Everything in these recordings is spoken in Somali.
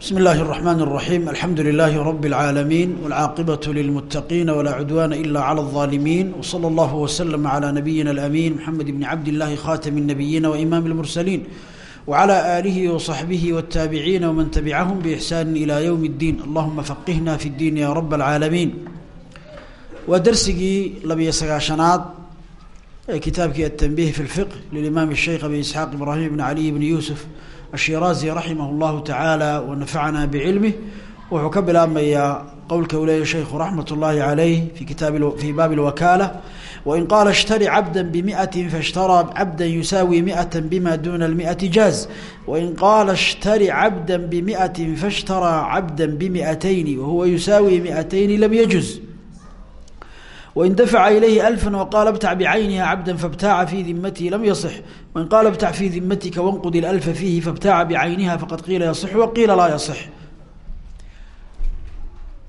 بسم الله الرحمن الرحيم الحمد لله رب العالمين والعاقبة للمتقين ولا عدوان إلا على الظالمين وصلى الله وسلم على نبينا الأمين محمد بن عبد الله خاتم النبيين وإمام المرسلين وعلى آله وصحبه والتابعين ومن تبعهم بإحسان إلى يوم الدين اللهم فقهنا في الدين يا رب العالمين ودرسي لبي سقاشنات كتابك التنبيه في الفقه للإمام الشيخ أبي إسحاق إبراهيم بن علي بن يوسف الshiraazi raximah اllahu tacaala wanafacana bicilmih wuxuu ka bilaabmayaa qowlka uu leeya sheikhu raxmat اllahi calayh fi kitaab fi baabi اlwakaala wain qaala اshtari cabda bimiئati faاshtaraa cabda yusaawi miئata bima duna اlmiئati jaaz wain qaala اshtari cabda bimiئati faاshtaraa cabda bimiئatayni wahuwa yusaawi miئatayni lam yajuz wain dafaca ilayhi alfa waqaala btac bicayniha cabda fabtaaca fii dimatihi lam yaصix wain qaala btac fii dimatika wanqud ilalfa fiihi fabtaaca bicayniha faqad qiila yaصix waqiila laa yaصix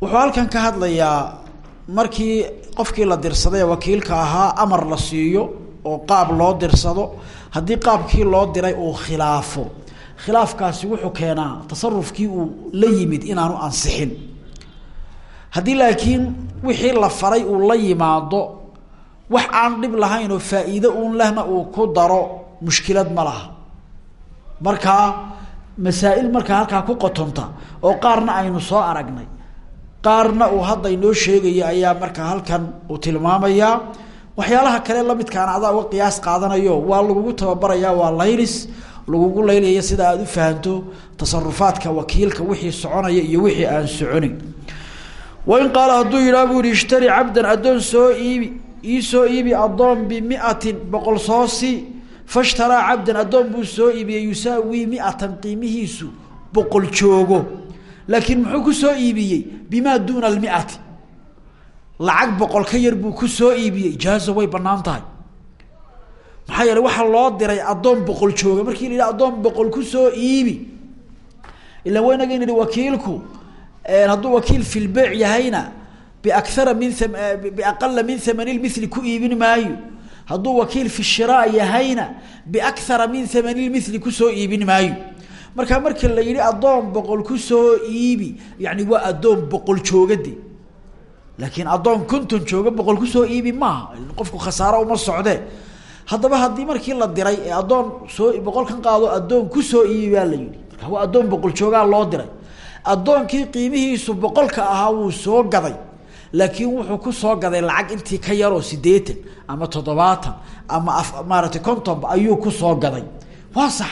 wuxuu halkan ka hadlayaa markii qofkii la dirsaday ee wakiilka ahaa amar la siiyo oo qaab loo dirsado haddii qaabkii loo diray uu khilaafo khilaafkaasi wuxuu keenaa tasarufkii uu la yimid inaanu ansixin haddii laakiin wixii la faray uu la yimaado wax aan dhib lahayn oo faa-iido uun lehna uu ku daro mushkilad ma laha. Markaa masaa-il markaa halkaa ku qotonta oo qaarna aynu soo aragnay. Qaarna uu hadda inoo sheegaya ayaa markaa halkan uu tilmaamayaa waxyaalaha kale lamidkaana adaa uga qiyaas qaadanayo waa lagugu tababarayaa waa laylis. Lagugu laylaya sida aada u fahanto tasarufaadka wakiilka wixii soconaya iyo wixii aan soconayn wain qaala hadduu yidhaha buu yihi ishtari cabdan addoon soo iibi ii soo iibi addoon bimiatin boqol soo si fashtaraa cabdan addoon buu soo iibiyey yusaawii miatan qiimihiisu boqol joogo laakiin muxuu ku soo iibiyey bimaa duuna almiati lacag boqol ka yar buu ku soo iibiyey jaaza way bannaan tahay maxaa yeele waxaa loo diray addoon boqol jooga markii la yidhaha addoon boqol hadduu wakiil fi lbeyc yahayna biakara min biaqala min hamani lmili ku iibin maayo. Hadduu wakiil fi shiraa yahayna biakara min hamani lmili ku soo iibin maayo. Markaa marka la yihi addoon boqol ku soo iibi yani waa addoon boqol joogade laakiin addoon konton jooga boqol ku soo iibi maaha qofku khasaaro uma socde. Haddaba haddii markii la diray ee addoon soo boqolkan qaado addoon ku soo iibi baa la yihi marka waa addoon boqol joogaa loo diray addoonkii qiimihiisu boqolka ahaa wuu soo gaday laakiin wuxuu ku soo gaday lacag intii ka yaroo sideetan ama toddobaatan ama a maaratay kontonba ayuu ku soo gaday. Waa sax.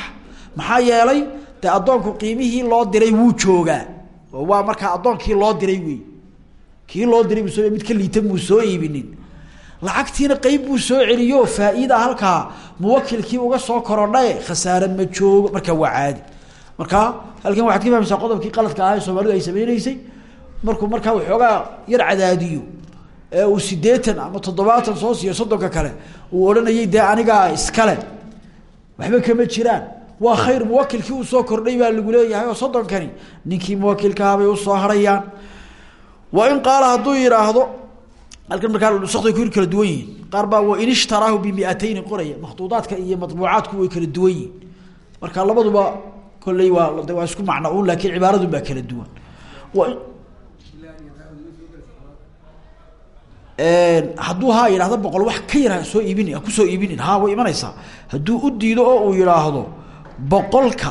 Maxaa yeelay dee addoonku qiimihii loo diray wuu joogaa. Oo waa markaa addoonkii loo diray wey kii loo diray buu mid ka liitan muu soo iibinin. Lacagtiina qeyb buu soo celiyo faa-ida halkaa muwakilkii uga soo korodhae khasaare ma joogo markaa waa caadi markaa halkan waxaad ka fahmaysaa qodobkii qaladka ahaa ee soomaalidu ay sameyneysay markuu markaa waxoogaa yar cadaadiyo ee uu sideetan ama toddobaatan soo siiyo soddonka kale uu odhanayay dee anigaa iskale waxba kama jiraan. Waa khayr muwakilkii uu soo kordhay baa lagu leeyahay oo soddonkani ninkii muwakilkaha bay u soo harayaan. Wa in qaala hadduu yidhaahdo halkan markaa nusakday ku kala duwan yihiin. Qaar baa wa in ishtaraahu bimiatayni qoraya makhduudaadka iyo matbuucaadku way kala duwan yihiin. Marka labaduba kolley waa waa isku macno un laakiin cibaaradu baa kala duwan. Hadduu haa yidhahdo boqol wax ka yar soo iibini ku soo iibinin ha way imanaysaa. Hadduu u diido oo uu yidhaahdo boqolka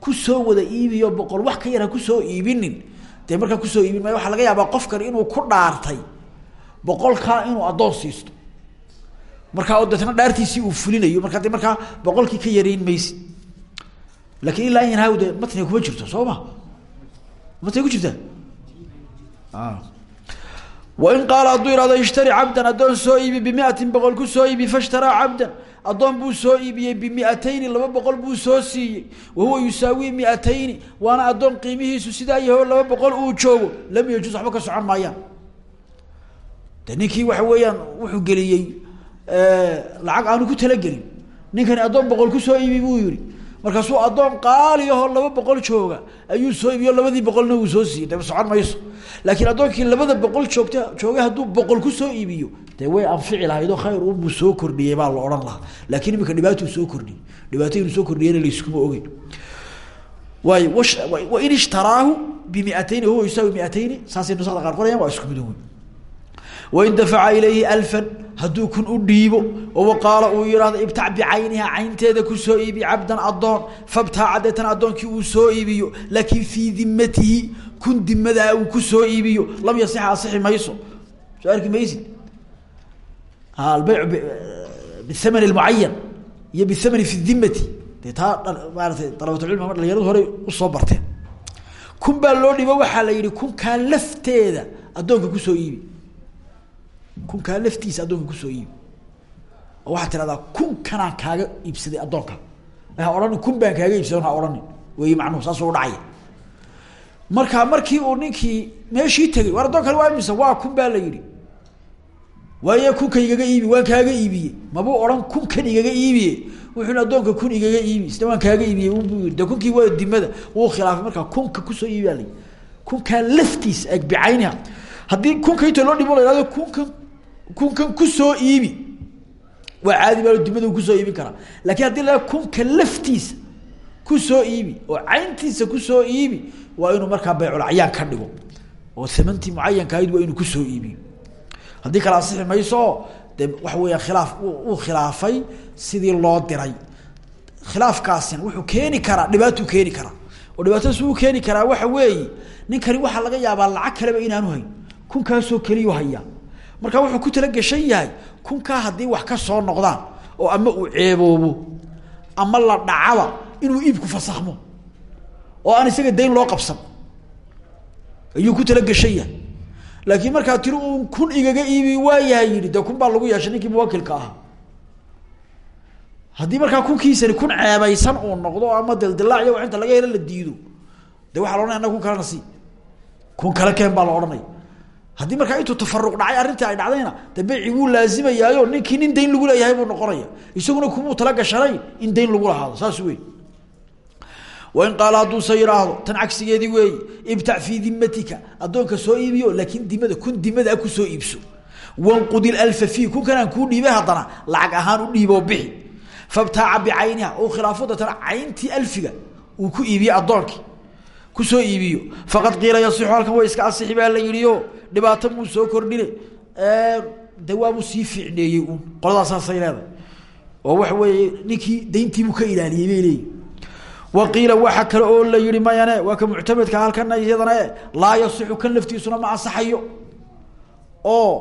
ku soo wada iibiyo boqol wax ka yar ha ku soo iibinin dee markaa ku soo iibin maayo waxaa laga yaabaa qofkan inuu ku dhaartay boqolkaa inuu addoon siisto. Markaa oo deetna dhaartiisii uu fulinayo markaa de markaa ka yareyn maysid laakiin ilaa yanhaaw de matniga kuma jirto soo ma? Matniga ku jirtaa wain qaala hadduu ihahdo ishtari cabdan addoon soo iibi bimiatin boqol ku soo iibi fashtaraa cabdan addoon buu soo iibiyey bimiatayni laba boqol buu soo siiyey. Wahuwa yusaawii miatayni waana addoon qiimihiisu sidaa yaho laba boqol uu joogo lam yajuz waxba ka socon maayaan. De ninkii waxa weeyaan wuxuu geliyey lacag aanu ku talagelin. Ninkani addoon boqol ku soo iibi buu yihi markaasuu addoon qaaliyaho laba boqol jooga ayuu soo iibiyo labadii boqolna uu soo siiyey dee socon mayso. Laakiin addoonkii labada boqol joogta joogay hadduu boqol ku soo iibiyo dee way anfici lahaydoo khayr unbuu soo kordhiyey baa la odhan lahaa. Laakiin imika dhibaatuu soo kordhiyey. Dhibaato inuu soo kordhiyana layskuma ogeyn. Waay wain ishtaraahu bimiatayni huwa yusaawi miatayni saasay nusada qaar qorayaan waa isku mido wain dafaca ilayhi alfan hadduu kun u dhiibo oo qaala uu yihahdo ibtac bicayniha caynteeda ku soo iibi cabdan adoon fabtaaca deetan addoonkii uu soo iibiyo laakiin fii dimatihi kun dimadaa uu ku soo iibiyo lam yasixa asixi mayso. Soo arki maysid? Albayc bihamani mucayan iyo bihamani fi dimati dee taa maaratay dalabatulcilm dhalinyaradu horey u soo barteen. Kun baa loo dhibo waxaa la yihi kunkaa lafteeda addoonka ku soo iibi kunkaa laftiisa addoonka ku soo iibi oo waxaad tirahdaa kunkanaan kaaga iibsaday addoonka. Ha odhanin kun baan kaaga iibsaday ha odhanin wey macnuhu saasuu dhacaya. Marka markii uu ninkii meeshii tegay war addoon waa imisa waa kun baa la yihi waaye kunkan igaga iibi waan kaaga iibiyey. Mabuu odhan kunkan igaga iibiye. Wuxuuna addoonka kun igaga iibi isna waan kaaga iibiyey bu de waa dimada wuu khilaafay markaa kunka ku soo iibi baa la yii kunkaa laftiisa eg bicayniha haddii kunka inta loo dhimo la ihahdo kunkan kunkan ku soo iibi. Waa caadi baa dimada ku soo iibin karaa laakiin haddii la kunka laftiisa ku soo iibi oo cayntiisa ku soo iibi waa inuu markaa bayculcayaan ka dhigo. Oo amantii mucayanka ahayd waa inuu ku soo iibiyo haddii kale asixi mayso de waxa weeyaan khilaaf uu khilaafay sidii loo diray. Khilaafkaasina wuxuu keeni karaa dhibaatuu keeni karaa. Oo dhibaatadaas uu keeni karaa waxa weeye ninkani waxaa laga yaabaa lacag kaleba inaanu hayn. Kunkaasoo keliyu hayaa marka wuxuu ku tala geshan yahay kunkaa haddii wax ka soo noqdaan oo ama uu ceeboobo ama la dhacaba inuu iibku fasakhmo oo aan isaga dayn loo qabsan. Ayuu ku tala geshan yahay. Laakiin markaa tiri uun kun igaga iibi waayahay yidhi dee kun baa lagu yeeshay ninkii muwakilka ahaa. Haddii markaa kunkiisani kun ceebaysan uu noqdo ama dildilaac iyo inta laga helo la diido de waxa la ohanaya annaga kun kalena sii. Kun kale keen baa la odhanaya haddii markaa intuu tafaruq dhacay arrintii ay dhacdayna de beyci wuu ninkii nin dayn lagu leeyahay buu noqonaya. Isaguna kumuu talagashanayn in dayn lagu lahaado saas wey wain qaala hadduuse yidhaahdo tan cagsigeedii weeye ibtac fii dimatika addoonka soo iibiyo laakiin dimada kun dimadaa ku soo iibso. Wanqud ilalfa fii kunkan aan kuu dhiibay haddana lacag ahaan u dhiiboo bixi. Fabtaaca bicayniha u khilaafo datana cayntii alfiga uu ku iibiye addoonkii ku soo iibiyo. Faqad qiila yasixu halkan way iska asixi baa la yidhio dhibaato muu soo kordhine de waabuu sii fiicneeyey uun qoladaa saasay leedahay. Oo waxa weeye ninkii dayntiibuu ka ilaaliyey bay leeyihi wa qiila waxa kale oo la yihi mayane waa ka muctamedka halkana iyadana e laa yasixu kan laftiisuna ma ansaxayo. Oo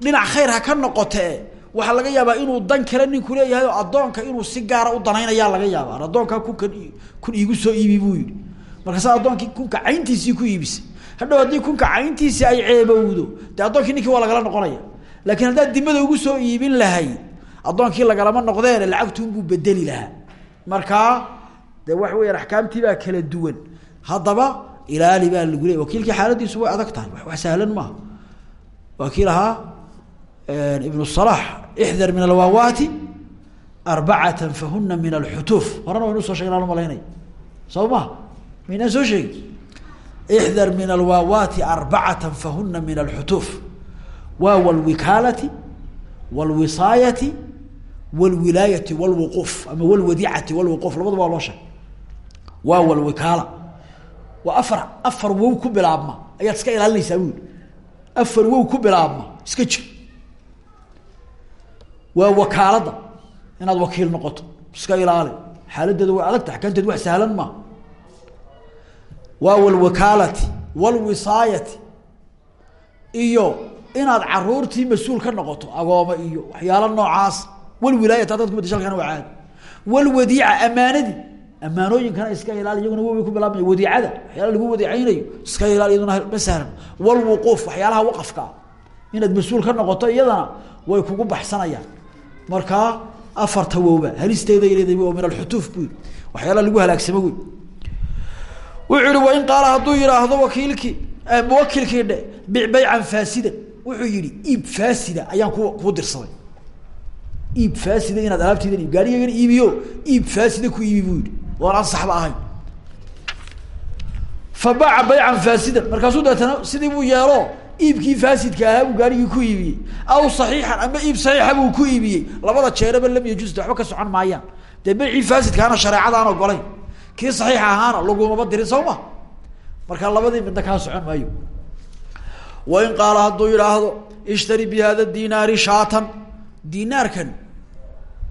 dhinac khayr ha ka noqotee waxaa laga yaabaa inuu dan kale ninku leeyahay oo inuu si gaara u danaynayaa laga yaaba addoonkaa kunkan kun iigu soo iibi buu yihi markaasa addoonkii kunka cayntiisii ku iibisay. Hadhow haddii kunka cayntiisii ay ceebowdo dee addoonkii waa lagala noqonaya. Laakiin haddaad dimada ugu soo iibin lahay addoonkii lagalama noqdeene lacagtuunbuu bedeli lahaa. Markaa de waxa weyaan axkaamtii baa kala duwan. Haddaba ilaali baa lagu leey wakiilkii xaaladiisu way adag tahay. Wax sahlan maaha waa kii lahaa ibnu min alwaawaati arbacatan fahuna min alxutuuf. Horena waynu soo shegnaan u malaynaya soo maha maynaan soo sheegi ixdar min alwaawaati arbacatan fahuna min alxutuuf waaw alwikaalati walwisaayati walwilaayati walwuquuf. Ama walwadicati walwuquuf labadaba waa loo sheegay. Waaw alwikaala waa afar afar wow ku bilaabma. Ayaad iska ilaalinaysaa bu yihi afar wow ku bilaabma. Iska jir. Waa wakaalada. Inaad wakiil noqoto. Iska ilaali. Xaaladeeda way adagta axkaamteed wax sahlan maa waaw alwakaalati walwisaayati iyo inaad caruurtii mas'uul ka noqoto agooma iyo waxyaalo noocaas walwilaayat haddaad kuma dashalkana waa caadi walwadiica amaanadii amaanooyinkana iska ilaali iyaguna wobay ku bilaabmaya wadiicada waxyaala lagu wadiicaynayo iska ilaali iyaduna ma sahlan walwuquuf waxyaalaha waqafka ah inaad mas'uul ka noqoto iyadana way kugu baxsanayaan markaa afarta wowba halisteeda leedahay oo min wuxuu yihi wain qaala hadduu yidhaahdo wakiilkii muwakilkii dhe bic baycan faasidan. Wuxuu yihi iib faasida ayaan ku kuu dirsaday. Iib faasida inaad alaabteydan iib gaarigeygan iibiyo iib faasida ku iibi buu yihi oon ansaxba ahayn. Fa baaca baycan faasidan. Markaasuu deetana sidii buu yeelo iibkii faasidka ahaa buu gaarigii ku iibiyey. Aw saxiixan ama iib saxiixa buu ku iibiyey. Labada jeeraba lam yajuusta waxba ka socon maayaan. Dee baycii faasidkaana shareecadaan ogolayn kii saxiixa ahaana lagumaba dirin soo ma labadii midna kaa socon maayo. Wain qaala hadduu yidhaahdo ishtari bi hada dinaari shaatan. Dinaarkan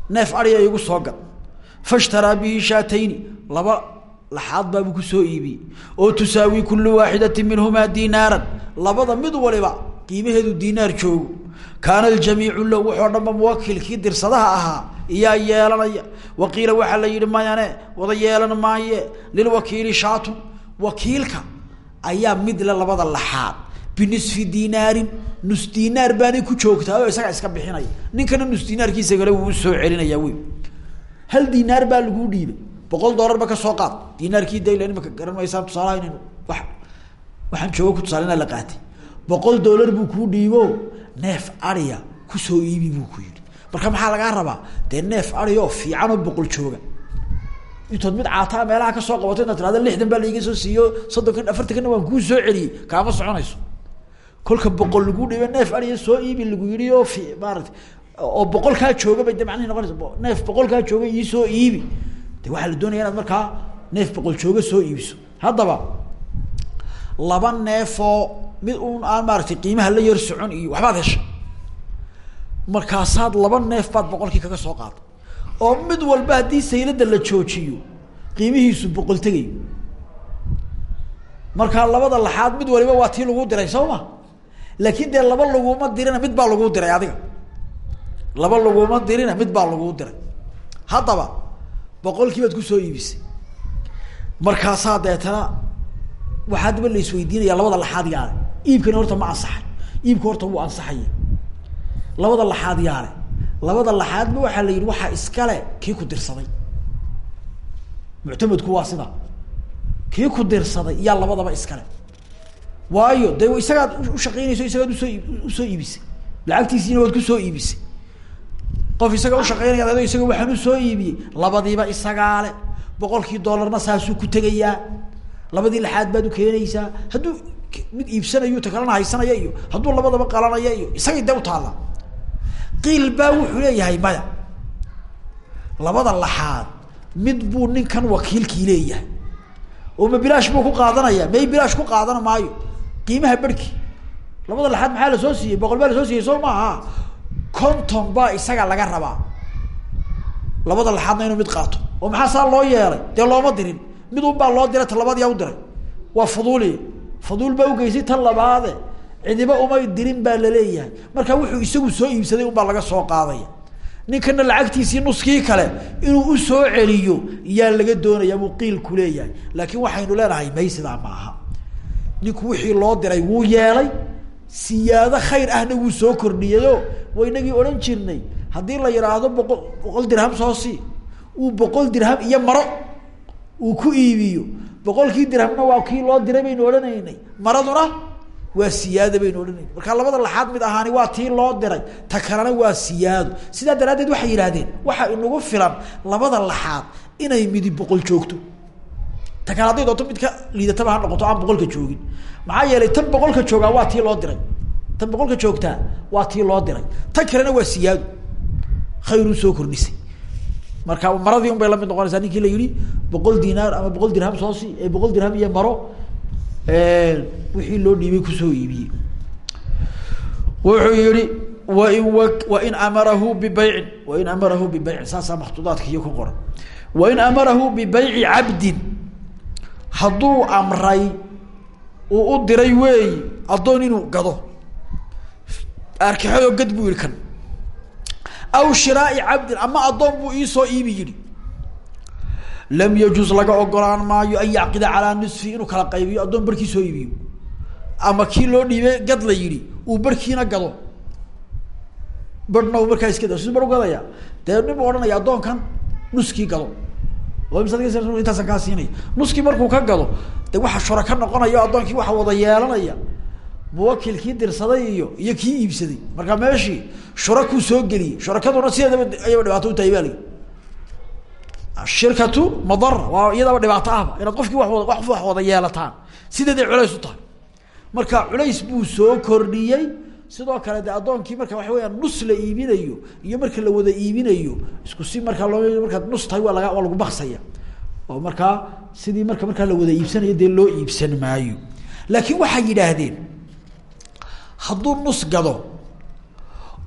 neef ariya igu soo gad. Fashtaraa bihi shaatayni. Laba laxaad baabuu ku soo iibiyey oo tusaawi kulu waaxidati minhumaa dinaaran labada mid waliba qiimaheedu dinaar joogo. Kaana aljamiicu low waxoo dhanba muwakilkii dirsadaha ahaa iyaa yeelanaya. Waqiila waxaa la yihi mayane wada yeelan maaye. Lilwakiili shaatun wakiilka ayaa midle labada laxaad binisfi dinaarin nus dinaar baanay ku joogtaa oo isagaa iska bixinaya ninkana nus dinaarkiisa kale wuu soo celinaya wey hal dinaar baa laguu dhiibay? Boqol doolarba ka soo qaad. Dinaarkii dayla imaka garan maysaan tusaalaha inaynu wa waxaan jooga ku tusaale inaa la qaatay. Boqol doolar buu kuu dhiibo neef ariya ku soo iibi buu ku yidhi marka maxaa lagaa rabaa? Dee neef ariya oo fiican oo boqol jooga. Intood mid caataa meelaha ka soo qabato inaad tirahda lixdan baa laiga soo siiyo soddonkan afartankana waan kuu soo celiyey kaama soconayso. Kolka boqol lagu dhiibo neef ariya soo iibi lagu yidhi oo fi maarata oo boqolkaa jooga bay de noqonaysa. Neef boqolkaa jooga iisoo iibi. De waxaa la doonaya inaad markaa neef boqol jooga soo iibiso. Haddaba laba neefoo mid un aan maaratay qiimaha la yar socon iyo waxbaad heshay markaasaad laba neef baad boqolkii kaga soo qaaday oo mid walba haddii saylada la joojiyo qiimihiisu boqol tegayo markaa labada laxaad mid waliba waa tii lagu diray soo ma laakiin dee laba laguma dirina mid baa lagu diray adiga. Laba laguma dirina mid baa lagu diray. Haddaba boqolkii baad ku soo iibisay. Markaasaa deetana waxaa daba la isweydiinaya labada laxaad yaale. Iibkani horta ma ansaxay iibka horta wuu ansaxaya labada laxaad yaale labada laxaadba waxaa la yidhi waxaa iskale kii ku dirsaday. Muctamadku waa sida. Kii ku dirsaday iyaa labadaba iskale. Waayo dee isagaad ushaqeynayso isagaad u soo u soo iibisay. Lacagtiisiina waad ku soo iibisay. Qof isaga ushaqeynaya ado isaga waxaan u soo iibiyey labadiiba isagaale boqolkii doolarna saasuu ku tegayaa. Labadii laxaad baad ukeenaysaa hadduu mid iibsanayo ta kalena haysanaya iyo hadduu labadaba qalanaya iyo isagay dee utaalla qiil baa wuxuu leeyahay maya. Labada laxaad mid buu ninkan wakiilkii leeyahay. Oo ma bilaash buu ku qaadanaya? May bilaash ku qaadan maayo? Qiimaha berhki labada laxaad maxaa la soo siiyey? Boqol baa la soo siiyey soo maaha? Conton baa isaga laga rabaa. Labada laxaadna inuu mid qaato. Oo maxaa saa loo yeelay? Dee looma dirin. Mid un baa loo diray ta labaad yaa u diray. Waa fuduuli. Fuduul baa ugeysay tan labaade cidiba umay dirin baa la leeyahay. Marka wuxuu isagu soo iibsaday un baa laga soo qaadaya ninkana lacagtiisii nuskii kale inuu u soo celiyo yaa laga doonaya buu qiilku leeyahay. Laakiin waxaynu leenahay may sidaa maaha ninku wixii loo diray wuu yeelay siyaado khayr ahna wuu soo kordhiyayo. Wa inagii odhan jirnay haddii la yidhaahdo boqol boqol dirham soo sii. Uu boqol dirham iyo maro uu ku iibiyo. Boqolkii dirhamna waa kii loo diray baynu odhanaynay. Maraduna waa siyaada baynu odhanayna marka labada laxaad mid ahaani waa tii loo diray ta kalena waa siyaado sidaa daraaddeed waxay yidhahdeen waxaa inagu filan labada laxaad inay midi boqol joogto. Ta kale hadday doonto mid ka liidataba ha noqoto aan boqolka joogin. Maxaa yeelay tan boqolka joogaa waa tii loo diray. Tan boqolka joogtaa waa tii loo diray. Tan kalena waa siyaado khayruu soo kordhisay. Marka maradii un la mid noqonaysaa ninkii la yihi boqol dinaar ama boqol dirham soo si boqol dirham iyo maro wixii loo dhiibay ku soo iibiyey wuxuu yihi wain amarahu bibaycin wain amarahu bibaycin saasaa maktuudaadka iyo ku qoran. Wain amarahu bibayci cabdin. Hadduu amray uu u diray weeyi addoon inuu gado. Arkixadoo gad buu yihi kan. Aw shiraai cabdin ama addoon buu iisoo iibi yihi lam yajuz laga ogolaan maayo an yacqida calaa nisfi inuu kala qaybiyo addoon barkii soo iibiyo ama kii loo dhiibay gad la yihi uu barkiina gado. Barhna u markaa iska da siduu bar ugadaya dee nin buu ohanaya addoonkan nuskii gado. Intaasan kaa siinaya. Nuskii markuu ka gado de waxa shura ka noqonayo addoonkii waxa wada yeelanaya. Muwakilkii dirsaday iyo iyo kii iibsaday. Marka meeshii shurakuu soo geliyey shurakaduna sideedaba ayaba dhibaato utahay baa lii shirkatu madara waa iyadaba dhibaato ahba inaad qofkii wa wax wada yeelataan. Sideeday culays u tahay. Marka culays buu soo kordhiyey sidoo kale de addoonkii marka waxa weyaan nus la iibinayo iyo marka la wada iibinayo isku si markaa loo markaad nus tahay waa laga waa lagu baksaya oo markaa sidii marka markaa la wada iibsanayo dee loo iibsan maayo. Laakiin waxay yidhaahdeen hadduu nus gado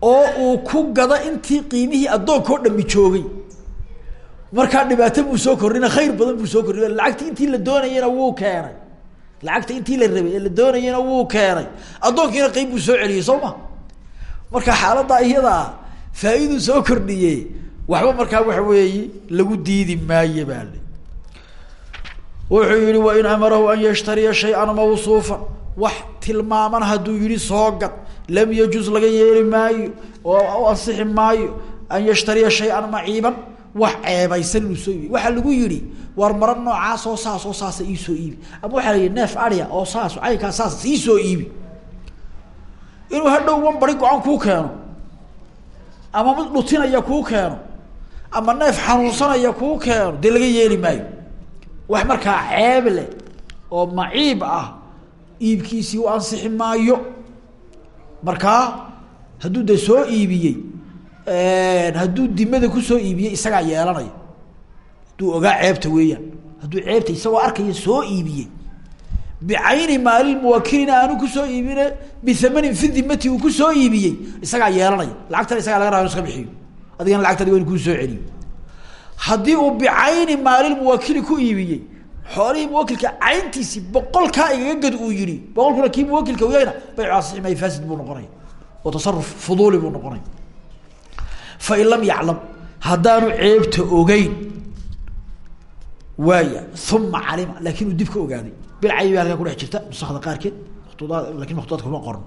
oo uu ku gado intii qiimihii addoonka o dhami joogay markaa dhibaato buu soo kordhina khayr badan buu soo kordhiy lacagtii intii la doonayana wuu keenay. Lacagta intii la rabay ee la doonayana wuu keenay. Addoonkiina qeyb buu soo celiyey soo ma? Marka xaaladdaa iyada ah faa soo kordhiye waxba markaa waxa weeye lagu diidi maayo baa le wuxuu yihi wain amarahu an yashtariya shay-an mawsuufan. Wax tilmaaman hadduu soo gad. Lam yajuz laga yeeli maayo oo ansixi maayo an yashtariya shay-an wax ceebaysan inuu soo iibi waxaa lagu yihi war maro noocaas oo saas oo saasa iisoo iibi ama waxaa la yihi neef aria oo saas caynkaa saas iisoo iibi inuu hadhow wan bari go-an kuu keeno ama mid dhutinaya kuu keeno ama neef xanuunsanaya kuu keeno dee laga yeeli maayo. Wax markaa ceeb leh oo maciib ah iibkiisii u ansixi maayo. Markaa hadduu de soo iibiyey hadduu dimada ku soo iibiyey isagaa yeelanaya hadduu ogaa ceebta weeyaan. Hadduu ceebta isagoo arkaya soo iibiyey bicayni maalil muwakilina aanu ku soo iibine biamanin fi dimati uu ku soo iibiyey isagaa yeelanaya lacagtana isagaa laga raba iska bixiyo. Adigana lacagta adigo in kuu soo celiyo. Haddii uu bicayni maalil muwakili ku iibiyey xoolihii muwakilka cayntiisii boqolkaa igaga gad uu yihi boqolkuna kii muwakilka uyayna baycu asixi maayo noqonaya. Oo tasaruf fuduuli buu noqonaya fain lam yaclam haddaanu ceebta ogeyn. Waaya uma calima laakin uu dib ka ogaaday bilcaybi halkaa jirta nusakda qaarkeed matuudaad laakiin maktuudaadka kuma qoran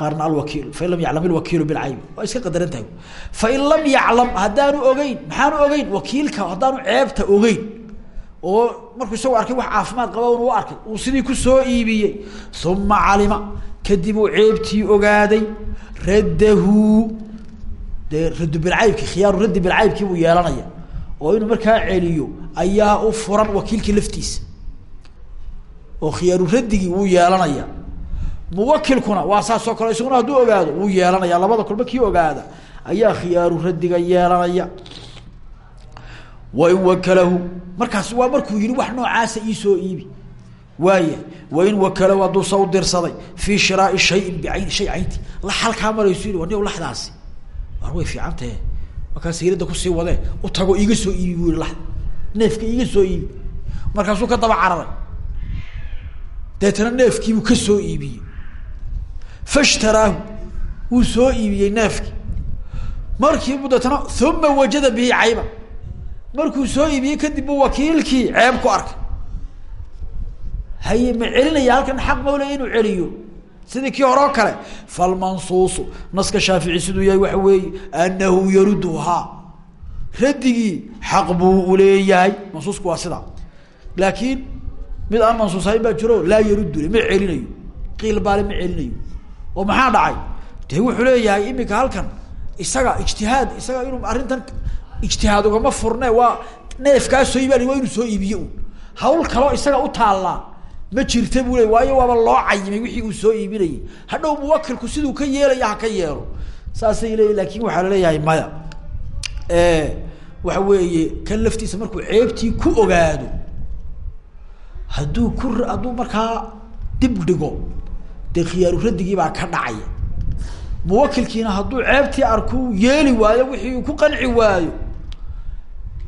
qaarna alwakiil fain lam yaclam ilwakiilu bilcaybi waa iska qadaran tahay. Fain lam yaclam ogeyn maxaanu ogeyn wakiilka haddaanu ceebta ogeyn. Oo markuu isagoo arkay wax caafimaad qaba u arkay uu sidii ku soo iibiyey. Uma calima kadib ceebtii ogaaday raddahu dee raddu bilcaybki khiyaaru raddi bilcaybkii buu yeelanaya. Oo inuu markaa celiyo ayaa u furan wakiilkii laftiisa. Oo khiyaaru raddigii wuu yeelanaya. Muwakilkuna waa saas oo kale isaguna hadduu ogaado wuu yeelanaya. Labada kulba kii ogaada ayaa khiyaaru raddiga yeelanaya. Wain wakalahu markaas waa markuu yihi wax noocaasa iisoo iibi. Waaya wain wakalahu hadduu sa u dirsaday fii shiraai shayin bicayni shay caynti. La halkaa maraysu yii wani ladaasi war way fiicantahe markaa siirada ku sii u tago iiga soo iibi bu lada neefka iiga soo iibi. Markaasuu ka daba cararay. Deetana neefkiibuu ka soo iibiyey. Fashtaraahu wuu soo iibiyey neefki markiibu deetana uma wajada bihi cayba. Markuu soo iibiyey kadib buu wakiilkii ceeb ku arkay. Haye ma celinaya halkan xaq mawlaya inuu celiyo sidii kii hore oo kale falmansuusu naska shaafici siduu yahay waxa weeye anahu yaruduhaa raddigii xaq buu uleeyahay mansuusku waa sidaa. Laakiin mid aan mansuus ahayn baa jiro laa yarudule ma celinayo. Qiil baale ma celinayo. Oo maxaa dhacay? De wuxuu leeyahay imika halkan isaga ijtihaad isaga inuu arrintan ijtihaad ugama furne waa neefkaa soo iibaan waa inuu soo iibiye un hawl kaloo isaga u taallaa ma jirta buu le waayo waaba loo cayimay wixii uu soo iibinayay. Hadhow muwakilku siduu ka yeelaya ha ka yeelo. Saasay leeyi laakin waxaa la leeyahay maya. Waxa weeye kan laftiisa markuu ceebtii ku ogaado hadduu ku hadduu markaa dib dhigo dee khiyaaru raddigii baa ka dhacaya. Muwakilkiina hadduu ceebtii arkuu yeeli waayo wixii uu ku qanci waayo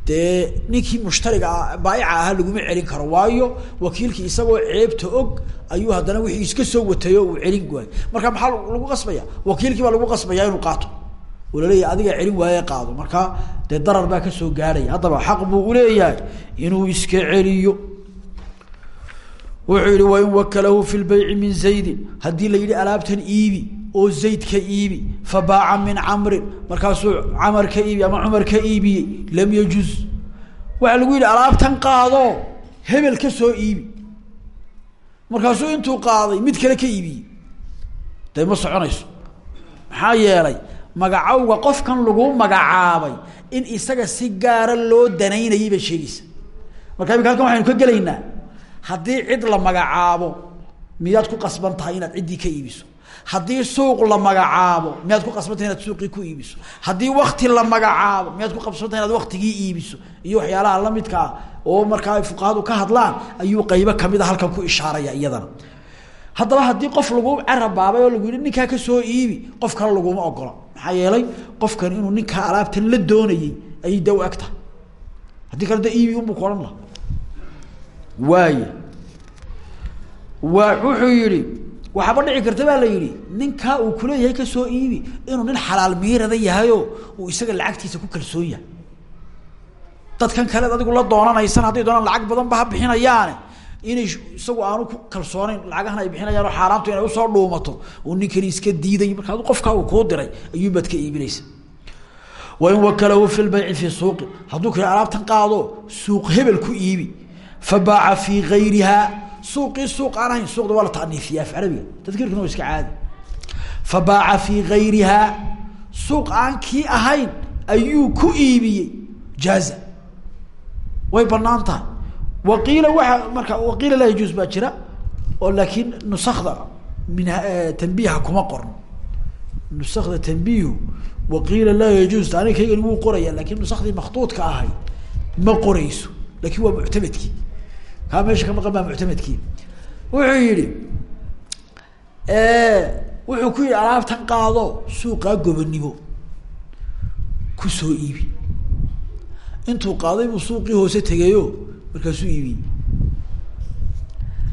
dee ninkii mushtariga ah baaica ahaa laguma celin karo. Waayo wakiilkii isagoo ceebta og ayuu haddana wixii iska soo watayo uu celin waayo marka maxaa lagu qasbaya? Wakiilkii baa lagu qasbaya inuu qaato. Oo la leeyahay celin waaye qaado. Marka dee darar baa ka soo gaarhaya haddaba xaq buu uleeyahay inuu iska celiyo. Wuxuu yihi wain wakalahu fi lbayci min zaydin. Haddii la yidhi alaabtan iibi oo zayd ka iibi fabaaca min camrin markaasuu camar ka iibi ama cumar ka iibiyey lam yajuz. Waxaa lagu yidhi alaabtan qaado hebel ka soo iibi. Markaasuu intuu qaaday mid kale ka iibiyey de ma soconayso. Maxaa yeelay magacowga qofkan lagu magacaabay in isaga si gaara loo danaynayay bay sheegaysa. Marka imika halkan waxaynu ka gelaynaa haddii cid la magacaabo miyaad ku qasban tahay inaad ciddii ka iibiso haddii suuq la magacaabo miyaad ku qasbantah inaad suuqii ku iibiso. Haddii wakti la magacaabo miyaad ku qasbantah inaad waktigii iibiso. Iyo waxyaalaha lamidka ah oo markaa ay fuqahadu ka hadlaan ayuu qaybo ka mid a halkan ku ishaaraya iyadana. Haddaba haddii qof lagu carabaabay oo lagu yihi ninkaa ka soo iibi qof kale laguma ogola maxaa yeelay qofkan inuu ninkaa alaabtan la doonayey ayay da u haddii kale da iibi unbu ku odhan laha waay waa wuxuu yihi waxaaba dhici karta baa la yihi ninkaa uu kuleeyahay ka soo iibi inuu nin xalaal miirada yahayo uu isaga lacagtiisa ku kalsoon yahay dadkan kaleed adigu la doonanaysan hadday doonaan lacag badan ba ha bixinayaane inay isagu aanu ku kalsoonayn lacagahan ay bixinayaan oo xaaraantu inay u soo dhuumato uu ninkani iska diiday marka qofkaa uu kuu diray ayuunbaad ka iibinaysa. Wain wakalahu fi lbayci fii suuqi hadduu kale alaabtan qaado suuq hebel ku iibi. Fa baaca fii gayrihaa suuqii suuq aan ahayn suuqda waa la taniifiya af carabiga. Tadkiirkuna waa iska caadi. Fa baaca fii gayrihaa suuq aan kii ahayn ayuu ku iibiyey jaaza. Way bannaan tahay. Waqiila waa marka waqiila laa yajuus baa jira oo laakiin nusakda min tanbiiha kuma qorno. Nusakda tanbiihu waqiila laa yajuus ani kaygani wuu qoraya laakiin kaa meesha ka maqan baa muctamedkii. Wuxuu yihi wuxuu ku yihi alaabtan qaado suuqaa gobonimo ku soo iibi. Intuu qaaday buu suuqii hoose tegayo markaasuu iibiyey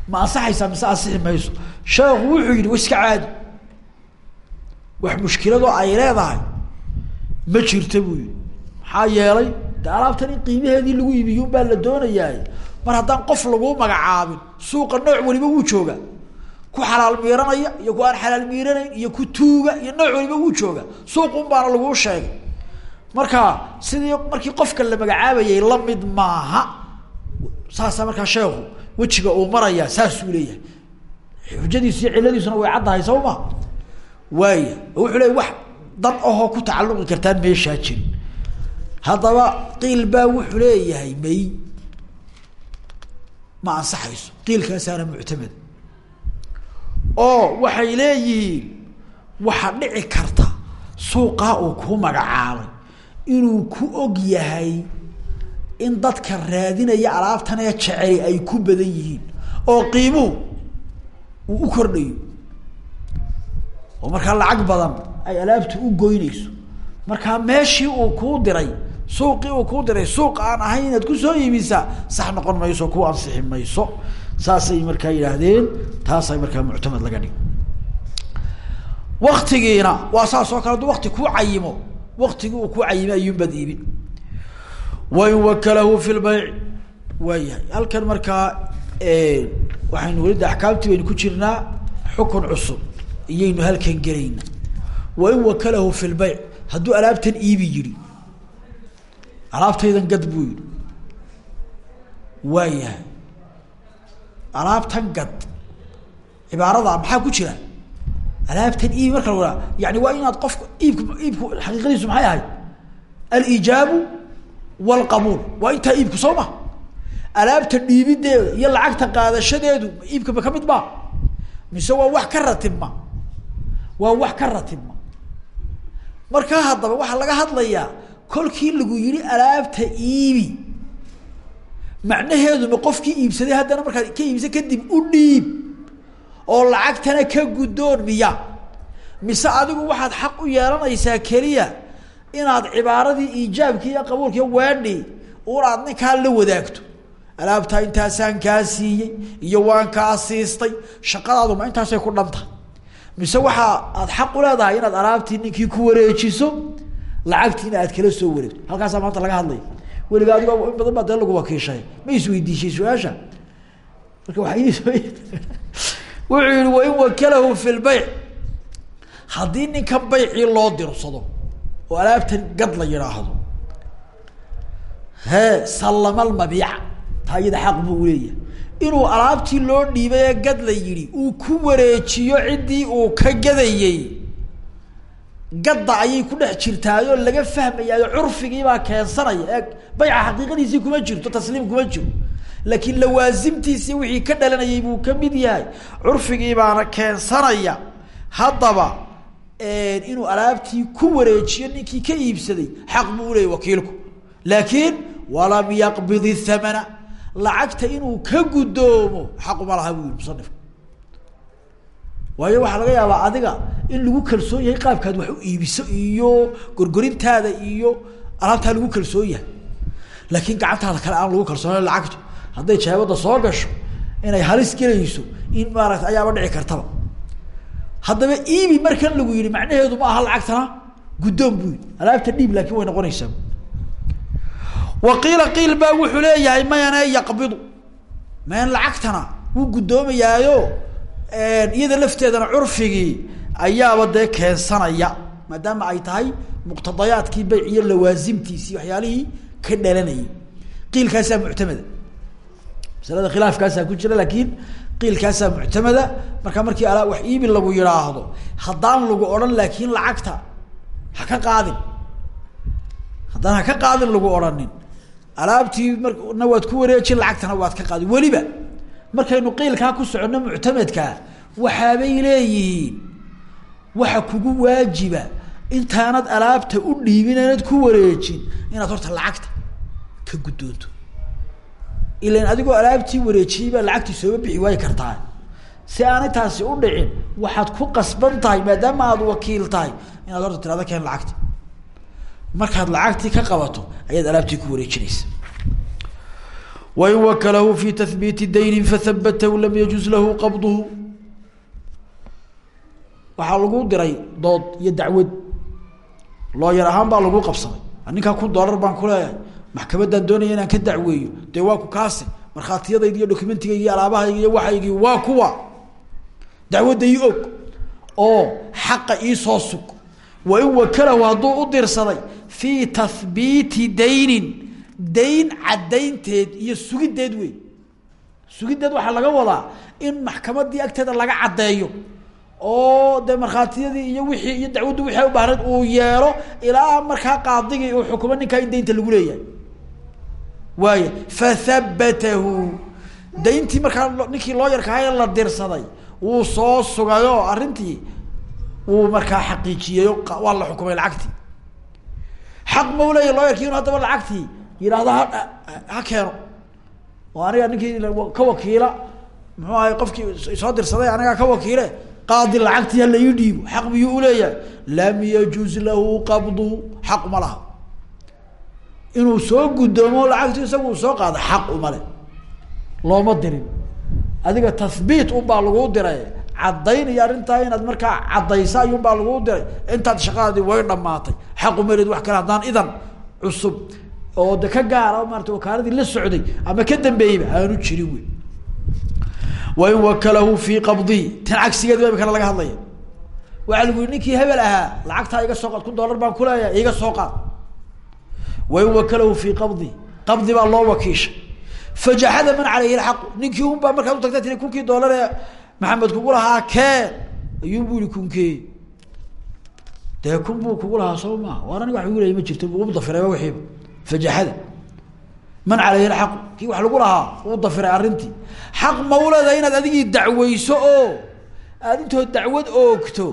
ma ansaxaysaa mise ansixi mayso. Sheekhu wuxuu yihi wa iska caadi wax mushkiladoo ay leedahay ma jirta buu yihi maxaa yeelay de alaabtan in qiimaheedii lagu iibiyo un baa la doonayaay mar haddaan qof laguu magacaabin suuqa nooc waliba wuu jooga. Ku xalaal miiranaya iyo ku aan xalaal miiranayn iyo ku tuuga iyo nooc waliba wuu jooga. Suuq un baana laguu sheegay. Marka sidii markii qofka la magacaabayay la mid maaha saasaa markaa sheekhu wejiga uu marayaa saasuu leeyahay. Xujadiisu iyo ciladiisuna way caddahay soo ma waaya wuxuu leeya wax dan ahoo ku tacalluqi kartaan meeshaa jirin. Haddaba qiil baa wuxuu leeyahay may ma ansaxayso. Qiilkaasaana muctamad. Oo waxay leeyihiin waxaa dhici karta suuqaa uu kuu magacaabay. Inuu ku og yahay in dadka raadinaya alaabtan ee jeceli ay ku badan yihiin. Oo qiimuhu uu u kordhayo. Oo markaa lacag badan ay alaabtu u goynayso. Markaa meeshii uu kuu diray suuqii uu kuu diray suuq aan ahayn inaad ku soo iibisaa sax noqon mayso ku ansixi mayso. Saasay markaa yidhaahdeen taasay markaa muctamad laga dhig. Waktigiina waa saas oo kale hadduu wakti kuu cayimo waktigii uu ku cayimay ayuunbaad iibin. Wain wakalahu fi lbayc waayahay halkan markaa waxaynu welida axkaamtii baynu ku jirnaa xukun cusub iyaynu halkan gelayna wain wakalahu fi lbayc hadduu alaabtan iibi yihi alaabtaydan gad buu yihi waayahay. Alaabtan gad. Cibaarada maxaa ku jira? Alaabtan iibi marka la wadaa yani waa inaad qofka iibku iibku xaqiiqadiisu maxay ahayd? Alijaabu walqabuul. Waa intaa iibku soo ma? Alaabta dhiibideeda iyo lacagta qaadashadeedu iibka ma ka mid ma? Mise waa wax ka ratibma waa wax ka ratibma markaa haddaba waxaa laga hadlayaa kolkii lagu yihi alaabta iibi. Macnaheedu ma qofkii iibsaday haddana markaad ka iibsa kadib u dhiib. Oo lacagtana ka guddoon miya. Mise adigu waxaad xaq u yeelanaysaa keliya inaad cibaaradii iijaabkii iyo qabuulka iyo weedhi un aad ninkaa la wadaagto. Alaabtaa intaasaan kaa siiyey iyo waan kaa siistay. Shaqadaadu ma intaasay ku dhanta mise waxa aad xaq u leedahay inaad alaabtii ninkii ku wareejiso lacagtiina aad kala soo wareegto. Halkaasaa maanta laga hadlaya weliga adigo in badan baa dee lagu wakiishay. Ma isweydiishay su'aasha? Marka waa wuxuu yihi wain wakalahu fi lbayc haddii ninkan baycii loo dirsado oo alaabtan gad la yidhaahdo hee sallama lmabiica taa iyada xaq buu uleeyahay inuu alaabtii loo dhiibay ee gad la yidhi uu ku wareejiyo ciddii uu ka gadayey gadda ayay ku dhex jirtaayoo laga fahmayaayo curfigiibaa keensanaya ee bayca xaqiiqadiisii kuma jirto tasliim kuma jiro. Laakiin lawaasimtiisii wixii ka dhalanayay buu ka mid yahay. Curfigii baana keensanaya. Haddaba inuu alaabtii ku wareejiyo ninkii ka iibsaday xaq buu uleeyay wakiilku. Laakiin walam yaqbid ithamana lacagta inuu ka guddoomo xaquma laha buu yihi musanifku waayo waxaa laga yaabaa adiga in lagu kalsoon yahay qaabkaad wax u iibiso iyo gorgorintaada iyo alaabtaa lagu kalsoon yahay laakiin gacantaada kale aan lagu kalsoona lacagtu hadday jeebada soo gasho inay halis gelayso in maarata ayaaba dhici kartaba. Haddaba iibi markan lagu yihi macnaheedu ma aha lacagtana? Guddoon buu yii alaabta dhiib laakin way noqonaysaa. Wa qiila qiil baa wuxuu leeyahay mayane yaqbidu. Mayan lacagtana wuu guddoomayaayo iyada lafteedana curfigii ayaaba dee keensanaya maadaama ay tahay muqtadayaadkii bayc iyo lawaasimtiisii waxyaalihii ka dhalanayay qiilkaasaa muctamada. Masalada khilaafkaasaa ku jira laakiin qiilkaasaa muctamada markaa markii alaa wax iibi lagu yidhaahdo haddaan lagu odhan laakiin lacagta ha ka qaadin. Haddaan ha ka qaadin lagu odhanin. Alaabtii marna waad ku wareejin lacagtana waad ka qaadin. Weliba markaynu qiilkaa ku soconno muctamadkaa waxaabay leeyihiin waxa kugu waajiba intaanad alaabta u dhiibin aanad ku wareejin inaad horta lacagta ka guddoonto. Ilan adigoo alaabtii wareejiyey baa lacagtii sooba bixi waayi kartaa. Si aanay taasi u dhicin waxaad ku qasban tahay maadaama aad wakiil tahay inaad horta tirada keen lacagta. Markaad lacagtii ka qabato ayaad alaabtii ku wareejinaysa wain wakalahu fi tahbiiti dayni fahabatahu lam yajuz lahu qabduhu waxaa lagu diray dood iyo dacwad looyar ahaan baa lagu qabsaday ninkaa kun dollar baan kuleeyahay maxkamaddaan doonaya inaan ka dacweeyo dee waa ku kaasi markhaatiyadaydi iyo documentigaygi iyo alaabahaygi iyo waxaygii waa kuwa dacwadda ii og oo xaqa iisoo sug wain wakalahu hadduu u fii tahbiiti daynin dayn caddaynteed iyo sugiddeed wey sugiddeed waxaa laga wadaa in maxkamaddii agteeda laga caddeeyo oo dee markhaatiyadii iyo wixii iyo dacwaddu wixii ubahnayd uu yeelo ilaa markaa qaadigii uu xukumo ninkaa in daynta lagu leeyahay. Waaya fathabatahu dayntii markaa ninkii looyarkahay la dirsaday. Wuu soo sugayo arrintii wuu markaa xaqiijiyeyo waa la xukumay lacagtii. Xaq ma uleeya looyarkii inu haddaba lacagtii yidhaahdo ha ha keeno. Oo aniga ninkii ka wakiila. Muxuu ahay qofkii soo dirsaday anigaa ka wakiile. Qaadi lacagtii hala ii dhiibo. Xaq miyuu uleeyahay lam yajuz lahu qabduhu xaq uma laha. Inuu soo guddoomo lacagtu isagu uu soo qaado xaq uma le looma dirin. Adiga tahbiit unbaa laguu diray. Caddayn iyo arrintaa inaad markaa caddaysa ayuunbaa laguu diray. Intaad shaqadaadii way dhamaatay xaq uma leed wax kale haddaan idan cusub oo de ka gaara maarata wakaaladii la socday ama ka dambeeyeyba aanu jirin wey wain wakalahu fii qabdihi tan cagsigeed ba imikana laga hadlaya. Waxaa lagu ninkii hebel ahaa lacagtaa iga soo qaad kun dollar baan kuleeyahay iga soo qaad. Wain wakalahu fii qabdihi qabdi baa loo wakiishay. Fajaxada man caleyhi lxaqu ninkii un baa markaad utagta tiri kunkii dollar ee maxamed kugu lahaa keen ayuun bu yihi kunkee dee kun buu kugu lahaa soo maa waar aniga igu leeyay ma jirto u dafirayba fajaxada. Man caleyhi lxaqu kii wax lagu lahaa uu dafiray arrintii. Xaq mawlada inaad adigii dacweyso oo aada intood dacwad oogto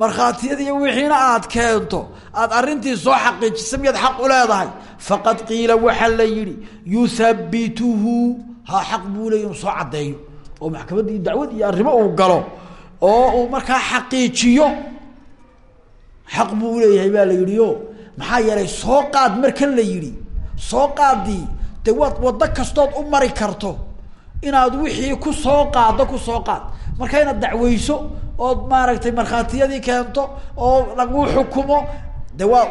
markhaatiyadiiyo wixiina aad keento aad arrintii soo xaqiijisa miyaad xaq u leedahay. Faqad qiila waxaa la yihi yuthabituhu ha xaq buu leey inuu soo caddeeyo. Oo maxkamaddii dacwad iyo arrimo uu galo oo uu markaa xaqiijiyo xaq buu uleeyahay baa la yihi o maxaa yeelay soo qaad markan la yihi soo qaadii de waad waddo kastood u mari karto inaad wixii ku soo qaaddo ku soo qaad. Marka inaad dacweyso ood maaragtay markhaatiyadii keento oo lagu xukumo de waa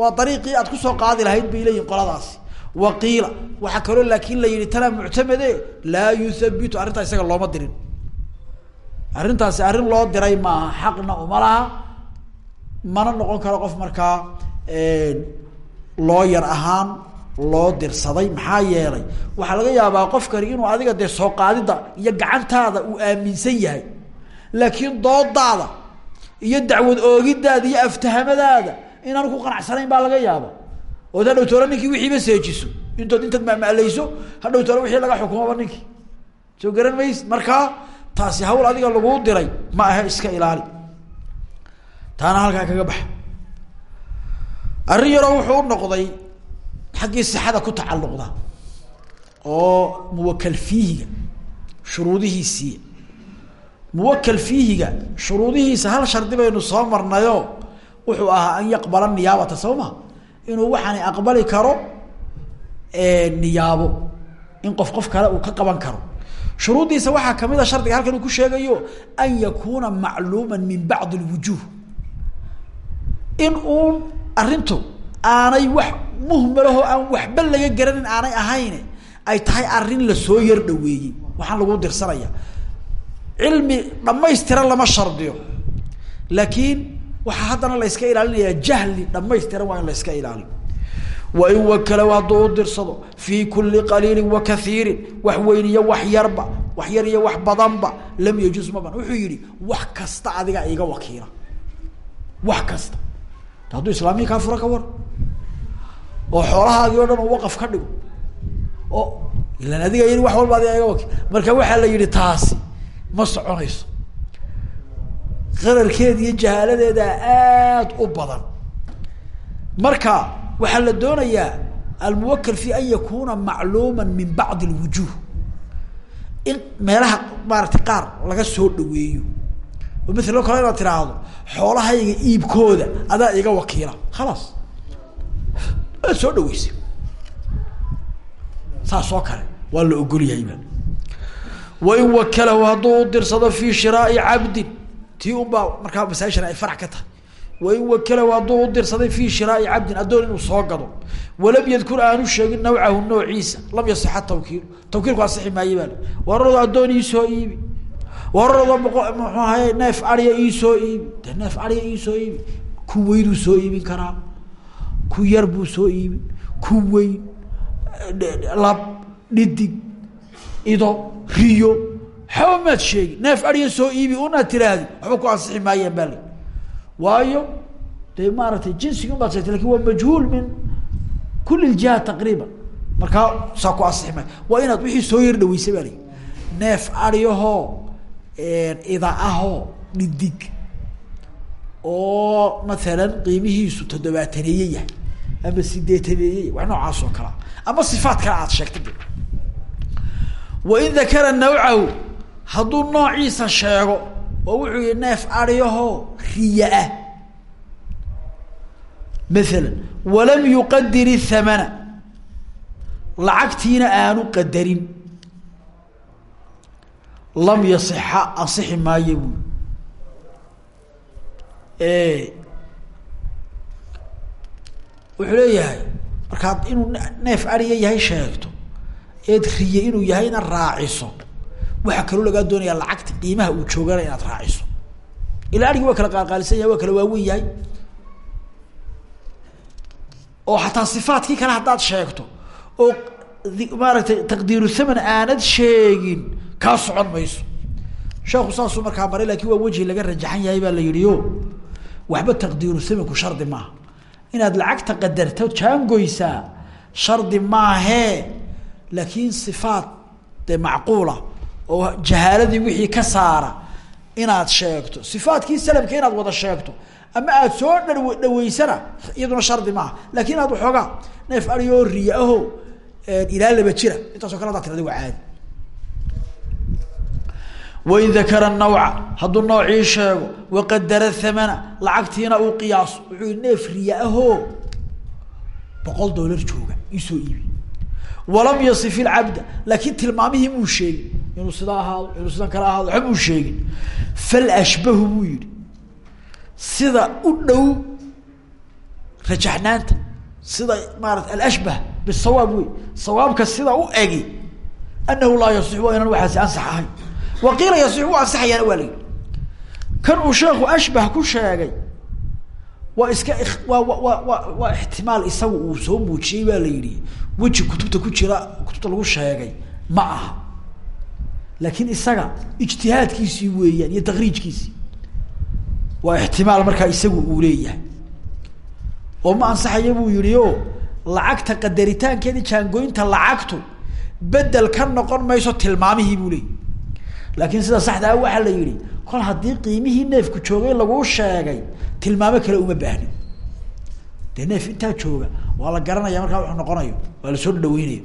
waa dariiqii aad ku soo qaadi lahayd bay leeyihiin qoladaasi wa qiila waxaa kaloo laakin la yihi tanaa muctamade laa yuthabitu arrintaa isaga looma dirin. Arrintaasi arrin loo diray maaha xaqna uma laha. Mana noqon karo qof markaa looyar ahaan loo dirsaday maxaa yeelay waxaa laga yaabaa qofkani inuu adiga dee soo qaadida iyo gacantaada uu aaminsan yahay laakiin doodaada iyo dacwad oogidaada iyo aftahamadaada inaanu ku qanacsanayn baa laga yaaba ood hadhow toole ninkii wixiiba seejiso intood intaad mamaalayso hadhow toole wixii laga xukumaba ninkii. Soo garan mays markaa taasi hawl adiga laguu diray ma ahe iska ilaali. Taana halkaa kaga baxa arrin yaroo wuxuu u noqday xaggii sixada ku tacalluqda oo muwakal fiihiga shuruudihiisii. Muwakal fiihiga shuruudihiisa hal shardi baynu soo marnayo wuxuu ahaa an yaqbala niyaabata soo ma? Inuu waxaani aqbali karo niyaabo. In qof qof kale uu ka qaban karo. Shuruuddiisa waxaa ka mid a shardiga halkan uu ku sheegayo an yakuuna macluuma min bacdi lwujuh in uu arrintu aanay wax muhmalaho aan waxba laga garanin aanay ahayn ay tahay arrin la soo yar dhaweeyey waxaan lagu dirsanaya. Cilmi dhamaystiran lama shardiyo. Laakiin waxaa haddana la yska ilaalinayaa jahli dhamaystiran waa in la yska ilaaliyo wain wakalow hadduu u dirsado fii kuli qaliilin wa kaiirin wax weyn iyo wax yarba wax yar iyo wax badanba lam yajuz maban wuxuu yihi wax kasta adiga iga wakiila. Kasta hadduu islaamiya kaa fura ka war. Oo xoolahaagii o dhan uu waqaf ka dhigo. Oo ilan adiga yii wax walba adiga iga marka waxaa la yihi taasi ma soconayso. Qararkeeda iyo jahaaladeeda aad u badan. Marka waxaa la doonayaa almuwakal fi an yakuna macluuma min bacdi lwujuh in meelaha maaragtay qaar laga soo dhaweeyo oo maala o kale inaad tiraahdo xoolahayga iibkooda adaa iga wakiila. Khalaas waad soo dhaweysay saas oo kale. Waa la ogolyahay wain wakalahu hadduu u dirsado fi shiraai cabdin. Tii unbaa markaa masaajishan ay farac ka tahay. Wain wakalahu hadduu u dirsaday fi shiraai cabdin addoon inuu soo gado. Walam yadkur aanu sheegin nawcahu noociisa. Lam yasixa tawkiilu tawkiilku asixi maaye baa iibi wararado boqo muxuu ahaye neef ariya iisoo iibi de neef ariya iisoo iibi ku weynuu soo iibin karaa. Ku yar buu soo iibin. Ku weyn lab dhidig ido riyo. Waxba maad sheegin. Neef ariya soo iibi unaad tiraahdi waxba ku ansixi maayeen baa la waayo dee maaragtay jinsiga unbaad sheegtay laakiin waa majhuul min kuli ljiha taqriiban. Markaa saa ku ansixi maayo waa inaad wixii soo yar dhaweysay baa neef ariyahoo ida ahoo dhidig. Oo mathalan qiimihiisu toddobaataneeye yahay ama sideetaneeye wax noocaas oo kalea ama sifaat kale aad sheegtay wain dakara nawcahu hadduu noociisa sheego oo wuxuu yihi neef ariyahoo riya ah maala walam yuqadir ithamana lacagtiina aanu qadarin lam yasixa ansixi maayo bu wuxuu leeyahay markaad inuu neef ariya yahay sheegto eed riye inuu yahayna raaciso waxaa kaloo lagaa doonayaa lacagta qiimaha uu joogana inaad raaciso. Ilaa arigi waa kala qaalqaalisan yahay waa kala waawen yahay. Oo xataa sifaatkii kale haddaad sheegto oo maaragtay taqdiiru thaman aanad sheegin. Kaa socon mayso. Sheekhu saasuu markaa maray laakiin waa wejhi laga rajaxan yahay baa la yihi o waxba taqdiiru thamanku shardi maaha inaad lacagta qadarto jaangoysaa shardi maahee laakiin sifaat dee macquula oo jahaaladii wixii ka saara inaad sheegto. Sifaatkii salamka inaad wada sheegto. Ama aad soo dha dhaweysana iyaduna shardi maaha laakiin inaad waxoogaa neef arioo riya aho ilaa laba jira. Intaasoo kale adaa tirada waa caadi. Wain dakara nawca hadduu noocii sheego waqadara thamana. Lacagtiina uu qiyaaso. Wuxuu neef riya boqol dollar jooga. Iisoo iibi. Walam yasif ilcabda laakiin tilmaamihii muu sheegin. Inuu sidaa ahaado inuu sidan kale ahaado waxba muu sheegin. Falashbahu buu yihi sida u dhow rajaxnaanta sida maarata alashbah bisawaab wey sawaabka sida u egi anahu laa yasix waa inaan waxaasi ansax ahayn. Waqiila yasix u ansaxayaana waa la kan uu sheekhu ashbah ku sheegay waa iska waa wa wa waa ixtimaal isaga uu soo muujiyey baa la yihi weji kutubta ku jira kutubta lagu sheegay ma aha. Laakiin isaga ijtihaadkiisii weeyaan iyo takriijkiisii waa ixtimaal markaa isagu uu leeyahay oo ma ansaxaya buu yihi o lacagta qadaritaankeeda jaangoynta lacagtu bedel ka noqon mayso tilmaamihii buu leeyay laakiin sida saxdaa waxaa la yihi kol haddii qiimihii neefku joogay laguu sheegay tilmaamo kale uma baahni dee neef intaa jooga waa la garanaya markaa wuxuu noqonayo waa la soo dhadhaweynaya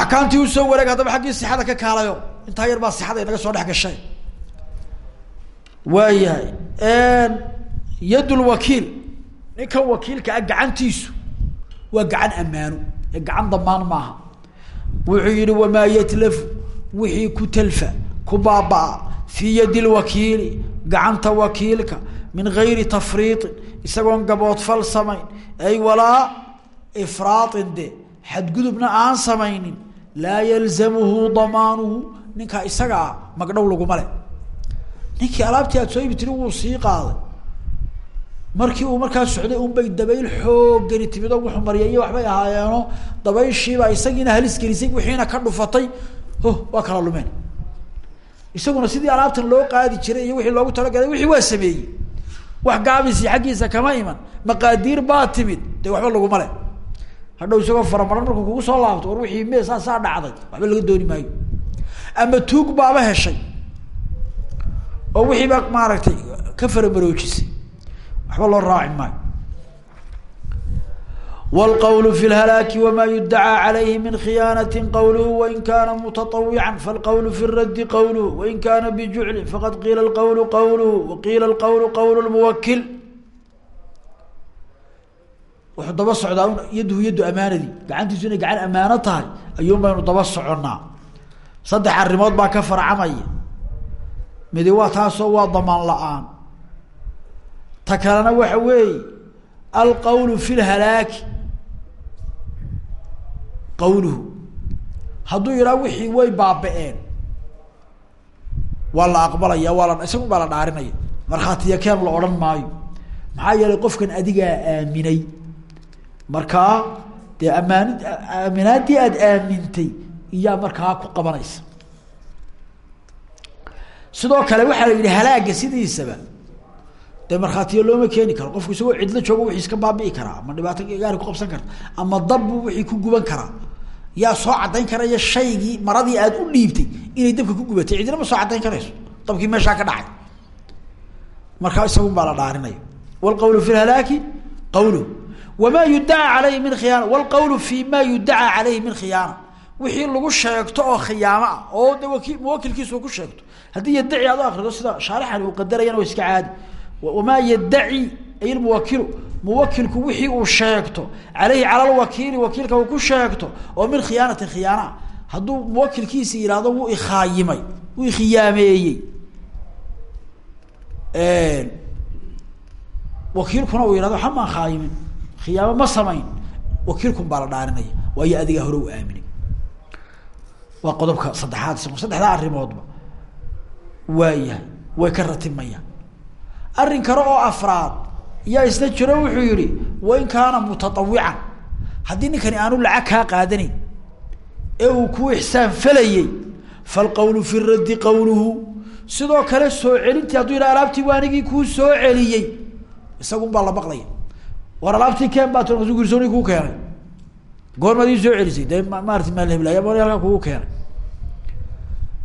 axkaamtii u soo wareeg haddaba xaggii sixada ka kaalayo intaa yar baa sixada inaga soo dhex gashay. Waayahay yad lwakiil ninkan wakiilka ah gacantiisu waa gacan ammaano ee gacan damaan maaha. Wuxuu yihi wamaa yatlafu? Wixii ku talfa ku baaba-a fii yadi lwakiili gacanta wakiilka min gayri tafriiطin isagoon gaboodfal samayn. Ay walaa ifraaطin de xadgudubna aan samaynin laa yalzamuhu damaanuhu ninkaa isaga ah magdhow laguma le ninkii alaabtii aad soo ibi tiri sii qaaday markii uu markaa socday unbay dabayl xoogani timid oo wuxuu marya iyo waxbay ahaayeeno dabayshiibaa isagiina halis gelisay wixiina ka dhufatay. Ho waa kala lumeen. Isaguna sidii alaabtan loo qaadi jiray iyo wixii loogu talagalay wixii waa sameeyey. Wax gaabisi xaggiisa kama iman. Maqaadiir baa timid. Dee waxba laguma le hadhow isagoo faramaran markuu kugu soo laabto war wixii me saa saa dhacday waxba laga dooni maayo. Ama tuug baaba heshay. Oo wixii baa maaragtay ka faramaroojisay waxba loo raaci maayo. wlqwl fi lhalaaki wma yudacaa calayhi min khiyaanati qawluhu wain kaana mutaطawican falqowlu fi raddi qowluhu wain kaana bijucli faqad qiila alqowlu qowluhu waqiila alqowlu qowl lmuwakil wuxuu daba socdaa un yadduhu yaddu amaanadii gacantiisu inay gacan amaano tahay baynu daba soconnaa saddex arrimood baa ka farcamaya midi waa taasoo waa damaan la'aan ta kalena waxa weeye alqawlu fi lhalaaki qawluhu. Hadduu yidhaha wixii way baaba-een. Waa la aqbalaya waa la isagun baa la dhaarinaya. Markhaatiya keen la odhan maayo. Maxaa yeelay qofkan adigaa aaminay. Markaa dee amaani aaminaadii aada aamintay iyaa markaa ku qabanaysa. Sidoo kale waxaa la yidhi halaaga sidiisaba dee markhaatiyo looma keeni karo. Qofku isagoo cidlo joogo wixii iska baabi'i karaa ama dhibaato gaari ku qabsan karta ama dabbu wixii ku guban karaa. Yaa soo caddayn karaya shaygii maradii aada u dhiibtay inay dabka ku gubatay. Cidina ma soo caddayn karayso. Dabkii meeshaa ka dhacay. Markaa isagun baa la dhaarinaya. Wlqawlu fi lhalaaki qawluhu wamaa yudacaa calayhi min khiyaana. Wlqawlu fi ma yudacaa calayhi min khiyaana. Wixii lagu sheegto oo khiyaamo ah oo de waki muwakilkiisu ku sheegto. Haddii yadaci aad u sida shaarixani uu qadarayana waa iska caadi wamaa yadaci ay muwakilu muwakilku wixii uu sheegto caleyhi cala lwakiili wakiilka uu ku sheegto oo min khiyaanatin khiyaana. Ah hadduu muwakilkiisi yihahdo wuu ikhaayimay wuu ikhiyaameeyey wakiilkuna uu yihahdo waxba maan khaayimin khiyaamo ma samayn. Wakiilkun baa la dhaarinaya waayo adigaa hore u aaminay waa qodobka saddexaad isag saddexdaa arrimoodba. Waayahay way ka ratimayaan arrin kale oo afraad yaa isna jiro wuxuu yihi wain kaana mutatawican haddii ninkani aanu lacag kaa qaadanayn ee uu ku ixsaan falayey falqawlu fi raddi qawluhu. Sidoo kale soo celintii hadduu yidhaha alaabtii waa anigii kuu soo celiyey. Isagun baa la maqlaya. War alaabtii keen baa t gursooni kuu keenay. Goormaad soo celisay dee maarata maalheblaya ma halkaa keenay.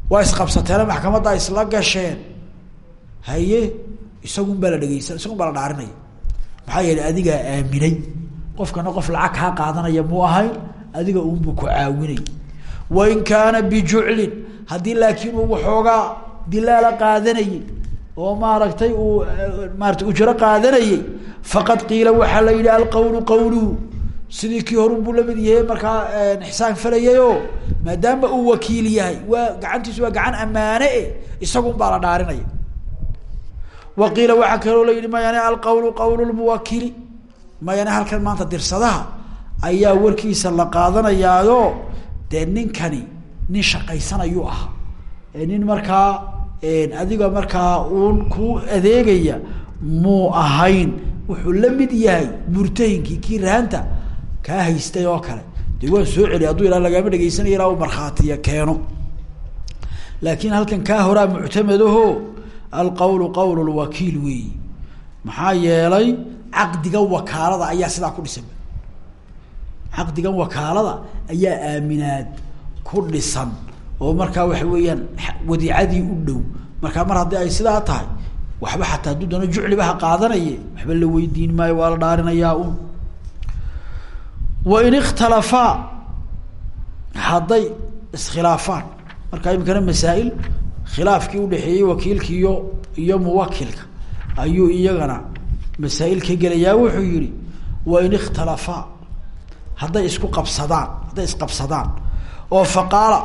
Waa isqabsateene maxkamadda isla gasheen. Haye isagun baa la dhegeysan isagun baa la dhaarinaya maxaa adigaa aaminay qofkana qof lacag kaa qaadanaya mu ahayn adiga unbuu ku caawinay. Wain kaana bijuclin haddii laakiin uu waxoogaa dilaala qaadanayey oo maaragtay uu maarata ujro qaadanayey faqad qiila waxaa la yidhi alqawlu qawluhu sidii kii horun buu la mid yahay markaa ixsaan falayayoo maadaama uu wakiil yahay. Waa gacantiisu waa gacan ammaane e isagun baa la dhaarinaya wa qiila waxaa kaloo la yihi mayane alqawlu qawl lmuwakili mayane halkan maanta dirsadaha ayaa warkiisa la qaadanayaayo dee ninkani nin shaqaysanayuu ah nin markaa adiga markaa uun ku adeegaya muu ahayn wuxuu la mid yahay murtahinkii kii raanta kaa haystay oo kale. Dee waan soo celiy hadduu ilaa lagaama dhegeysanaya ilaa uu markhaatiya keeno. Laakiin halkan kaa horaa muctamadaho alqawlu qawl lwakiil weeyi maxaa yeelay caqdigan wakaalada ayaa sidaa ku dhisan. Caqdigan wakaalada ayaa aaminaad ku dhisan oo markaa waxa weeyaan wadiicadii u dhow. Markaa mar haddii ay sidaa tahay waxba xataa hadduu doono jucliba ha qaadanaye waxba la weydiin maayo waa la dhaarinayaa un. Wain ikhtalafaa hadday iskhilaafaan. Markaa iminkana masaa-il khilaafkii udhexeeyey wakiilka iyo muwakilka ayuu iyagana masaa-il ka gelayaa wuxuu yihi wain ikhtalafaa hadday isku qabsadaan hadday isqabsadaan. Oo faqaala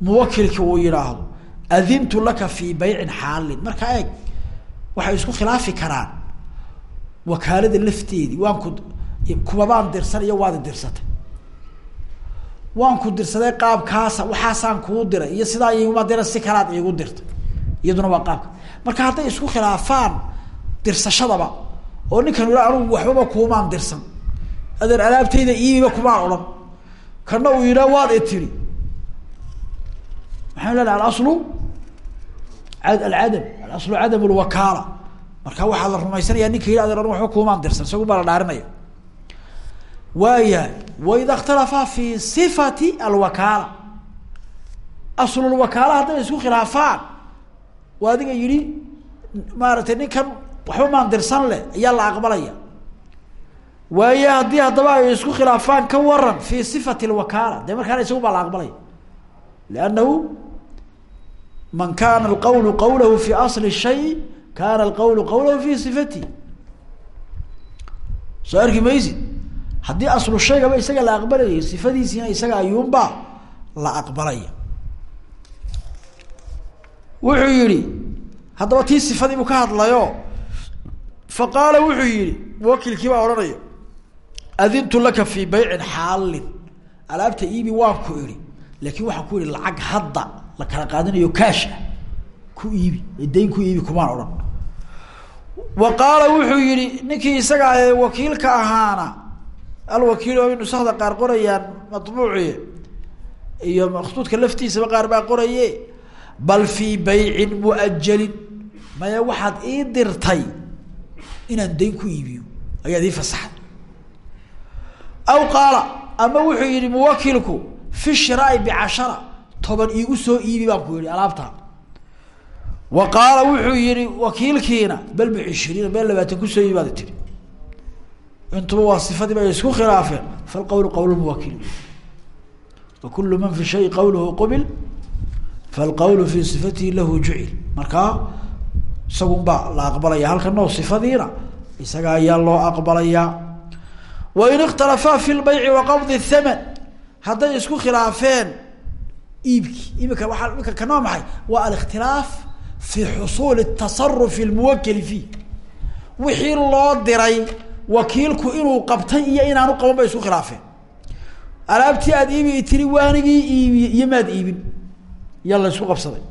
muwakilki uu yidhaahdo adintu laka fii baycin xaalin. Markaa eeg waxay isku khilaafi karaan. Wakaalada lafteedii waan ku kumabaan dirsan iyo waad dirsatay waan ku dirsaday qaabkaasa waxaasaan kuu diray. Iyo sidaa iguma dira si kalaad iigu dirtay. Iyaduna waa qaabka. Marka hadday isku khilaafaan dirsashadaba oo ninkan ila anugu waxbaba kuumaan dirsan. Adeer alaabtayda iibiba kumaan odhan. Kana uu yidhaa waad i tiri lenahay alaslu alcadam alaslu cadam lwakaala. Marka waxaa la rumaysanaya ninka yidhi adeer anu waxba kuumaan dirsan. Isagu baa la dhaarinaya waayahay waida khtalafaa fi sifati alwakaala. Aslulwakaala hadday isku khilaafaan. Waa adiga yidhi maaragtay ninkan waxba maandirsan leh ayaa la aqbalaya. Waaye haddii haddaba ay isku khilaafaan ka waran fi sifati alwakaala dee markaana isagu baa la aqbalaya. Lannahu man kana alqawlu qawlahu fi asli shay kana alqawlu qawlahu fi sifati. Soo arki maysid? Haddii aslu shaygaba isaga la aqbalayay sifadiisiina isaga ayuunbaa la aqbalaya. Wuxuu yihi haddaba tii sifadii buu ka hadlayo? Fa qaala wuxuu yihi muwakilkii baa odhanaya adintu laka fii baycin xaalin. Alaabta iibi waan ku idhi laakin waxaan ku ihi lacag hadda la kala qaadanayo kaasha ku iibi dayn ku iibi kumaan odhan. Wa wuxuu yihi ninkii isaga wakiilka ahaana alwakiil oo nusakda qaar qorayaan maطbuuci iyo maktuudka laftiisaba qaar baa qoraye bal fii baycin muajalin maya waxaad ii dirtay inaan dayn ku iibiyo ayaad ii fasaxday. Aw qaala ama wuxuu yihi muwakilku fi shiraai bicashara toban iigu soo iibi baan ku yihi alaabta. Wa qaala wuxuu yihi wakiilkiina bal bicishriina meel labaatan ku soo iibi baad tiri intuba waa sifadiiba ay isku khilaafeen falqowlu qowl muwakil wa kulu man fi shay qawluhu qubil falqowlu fi sifatihi lahu jucil markaa isagun baa la aqbalaya halkanoo sifadiina isaga ayaa loo aqbalayaa wain ikhtalafaa fi lbayci wa qabdi thaman hadday isku khilaafeen iibki imika waaa imika kanoo maxay waa alikhtilaaf fi xusuuli tasarufi lmuwakili fiih wixii loo diray wakiilku inuu qabtay iyo inaanu qaban bay isku khilaafeen alaabtii aad iibi tiri waanigii iibiye iyo maad iibin. Yaa isku qabsaday.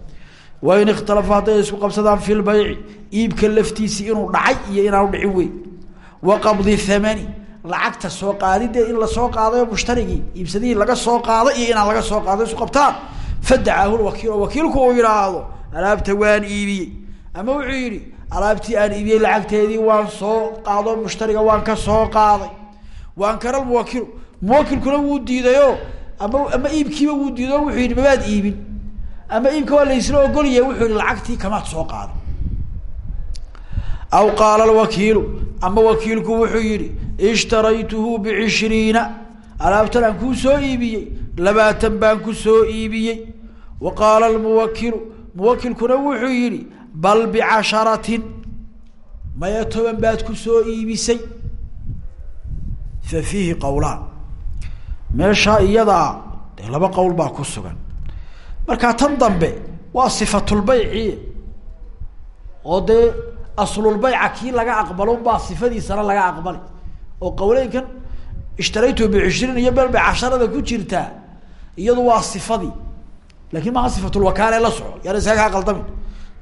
Wain ikhtalafa hadday isku qabsadaan fi lbayci iibka laftiisii inuu dhacay iyo inaanu dhicin wey wa qabdi thamani lacagta soo qaadideed in la soo qaadayo mushtarigii iibsadihii laga soo qaaday iyo inaan laga soo qaado isku qabtaan. Fadacaahu lwakiil wakiilku uu yidhaahdo alaabta waan iibiyey. Ama wuxuu yihi alaabtii aan iibiyey lacagteedii waan soo qaado mushtariga waan ka soo qaaday. Waan kara muwakilu muwakilkuna wuu diidayo ama ama iibkiiba wuu diidayo wuxuu yihi mabaad iibin. Ama iibka waa laysla ogolyahay wuxuu yihi lacagtii kamaad soo qaado. Aw qaala alwakiilu ama wakiilku wuxuu yihi ishtaraytuhu bicishriina alaabtan aan kuu soo iibiyey labaatan baan ku soo iibiyey. Wa qaala almuwakilu muwakilkuna wuxuu yihi bal bicasharatin maya toban baad ku soo iibisay. Fa fiihi qowlaan meeshaa iyadaa dee laba qowl baa ku sugan. Markaa tan dambe waa sifatulbayci oo dee aslulbayca kii laga aqbalo baa sifadiisana laga aqbali. Oo qawleynkan ishtaraytu bicishriin iyo bel bicasharada ku jirtaa iyadu waa sifadii. Lakin maaha sifatulwakaala la soco? Yaana isaga kaa qaldamin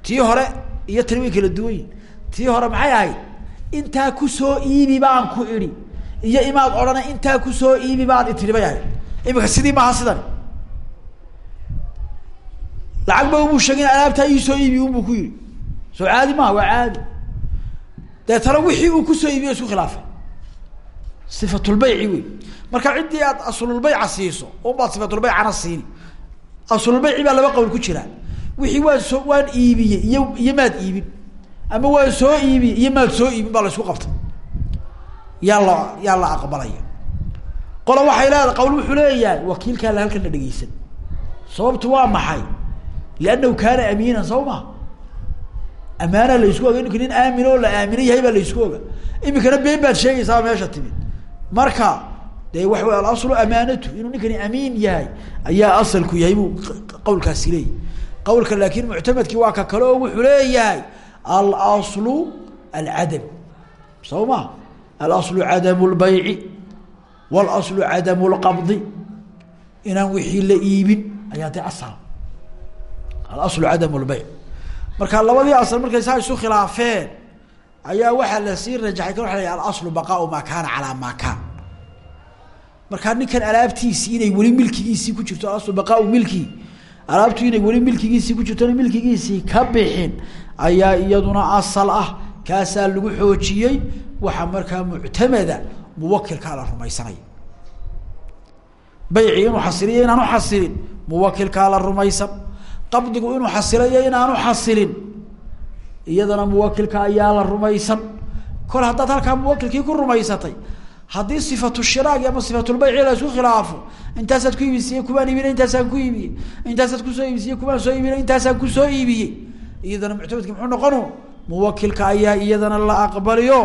tii hore iyo tani way kala duwan yihiin tii hore maxay ahayd? Intaa ku soo iibi baan ku idhi. Iyo imaad odhana intaa ku soo iibi baan itiri bay ahayd imika sidii maaha sidan. Lacag ba umuu sheegin alaabtaa iisoo iibi unbuu ku yihi soo caadi maaha waa caadi. Deetana wixii uu ku soo iibiyo isku khilaafay sifatulbayci wey marka ciddii aad aslulbayca siiso unbaad sifatulbaycana siini. Aslulbayci baa laba qowl ku jira wixii waan soo waan iibiyey iyo iyo maad iibin. Ama waan soo iibiyey iyo maad soo iibin baa la isku qabtay. Yaa la yaa la aqbalaya. Waxay leedahay qawl wuxuu leeyahay wakiilkaa la halkan la dhegeysan sababtu waa maxay? Liannahu kaana amiinan soo ma? Amaana la isku oga ninka nin aamin oo la aamina yahay baa la isku oga. Imikana been baad sheegaysaa meesha timid. Marka dee waxa wey alaslu amaanatu inuu ninkani amiin yahay ayaa asalku yahay buu qawlkaasi leeyahy qawlka laakin muctamadkii waa ka kale oo wuxuu leeyahay alaslu alcadam soo ma? Alaslu cadamu lbayci walaslu cadamu lqabdi inaan wixii la iibin ayaa de asal. Alaslu cadamu lbayc marka labadii asal markay saa isu khilaafeen ayaa waxaa la sii rajaxay kan waa la alaslu baqaau maa kaana calaa maa kaan. Markaa ninkan alaabtiisii inay weli milkigiisii ku jirto alaslu baqaau milki alaabtu inay weli milkigiisii ku jirto milkigiisii ka bixin. Ayaa iyaduna asal ah kaasaa lagu xoojiyey. Waxaa markaa muctamada muwakilkaa la rumaysanaya bayci inuu xasiliyo inaanu xasilin muwakilkaa la rumaysan. Qabdigu inuu xasilayo inaanu xasilin. Iyadana muwakilka ayaa la rumaysan. Kol haddaad halkaa muwakilkii ku rumaysatay haddii sifatu shiraagi ama sifatulbayci la isku khilaafo intaasaad ku iibisiye kumaan iibinay intaasaan ku iibiyey intaasaad ku soo iibisiye kumaan soo iibinay intaasaan ku soo iibiyey iyadana muctamadki muxuu noqonu muwakilka ayaa iyadana la aqbaliyo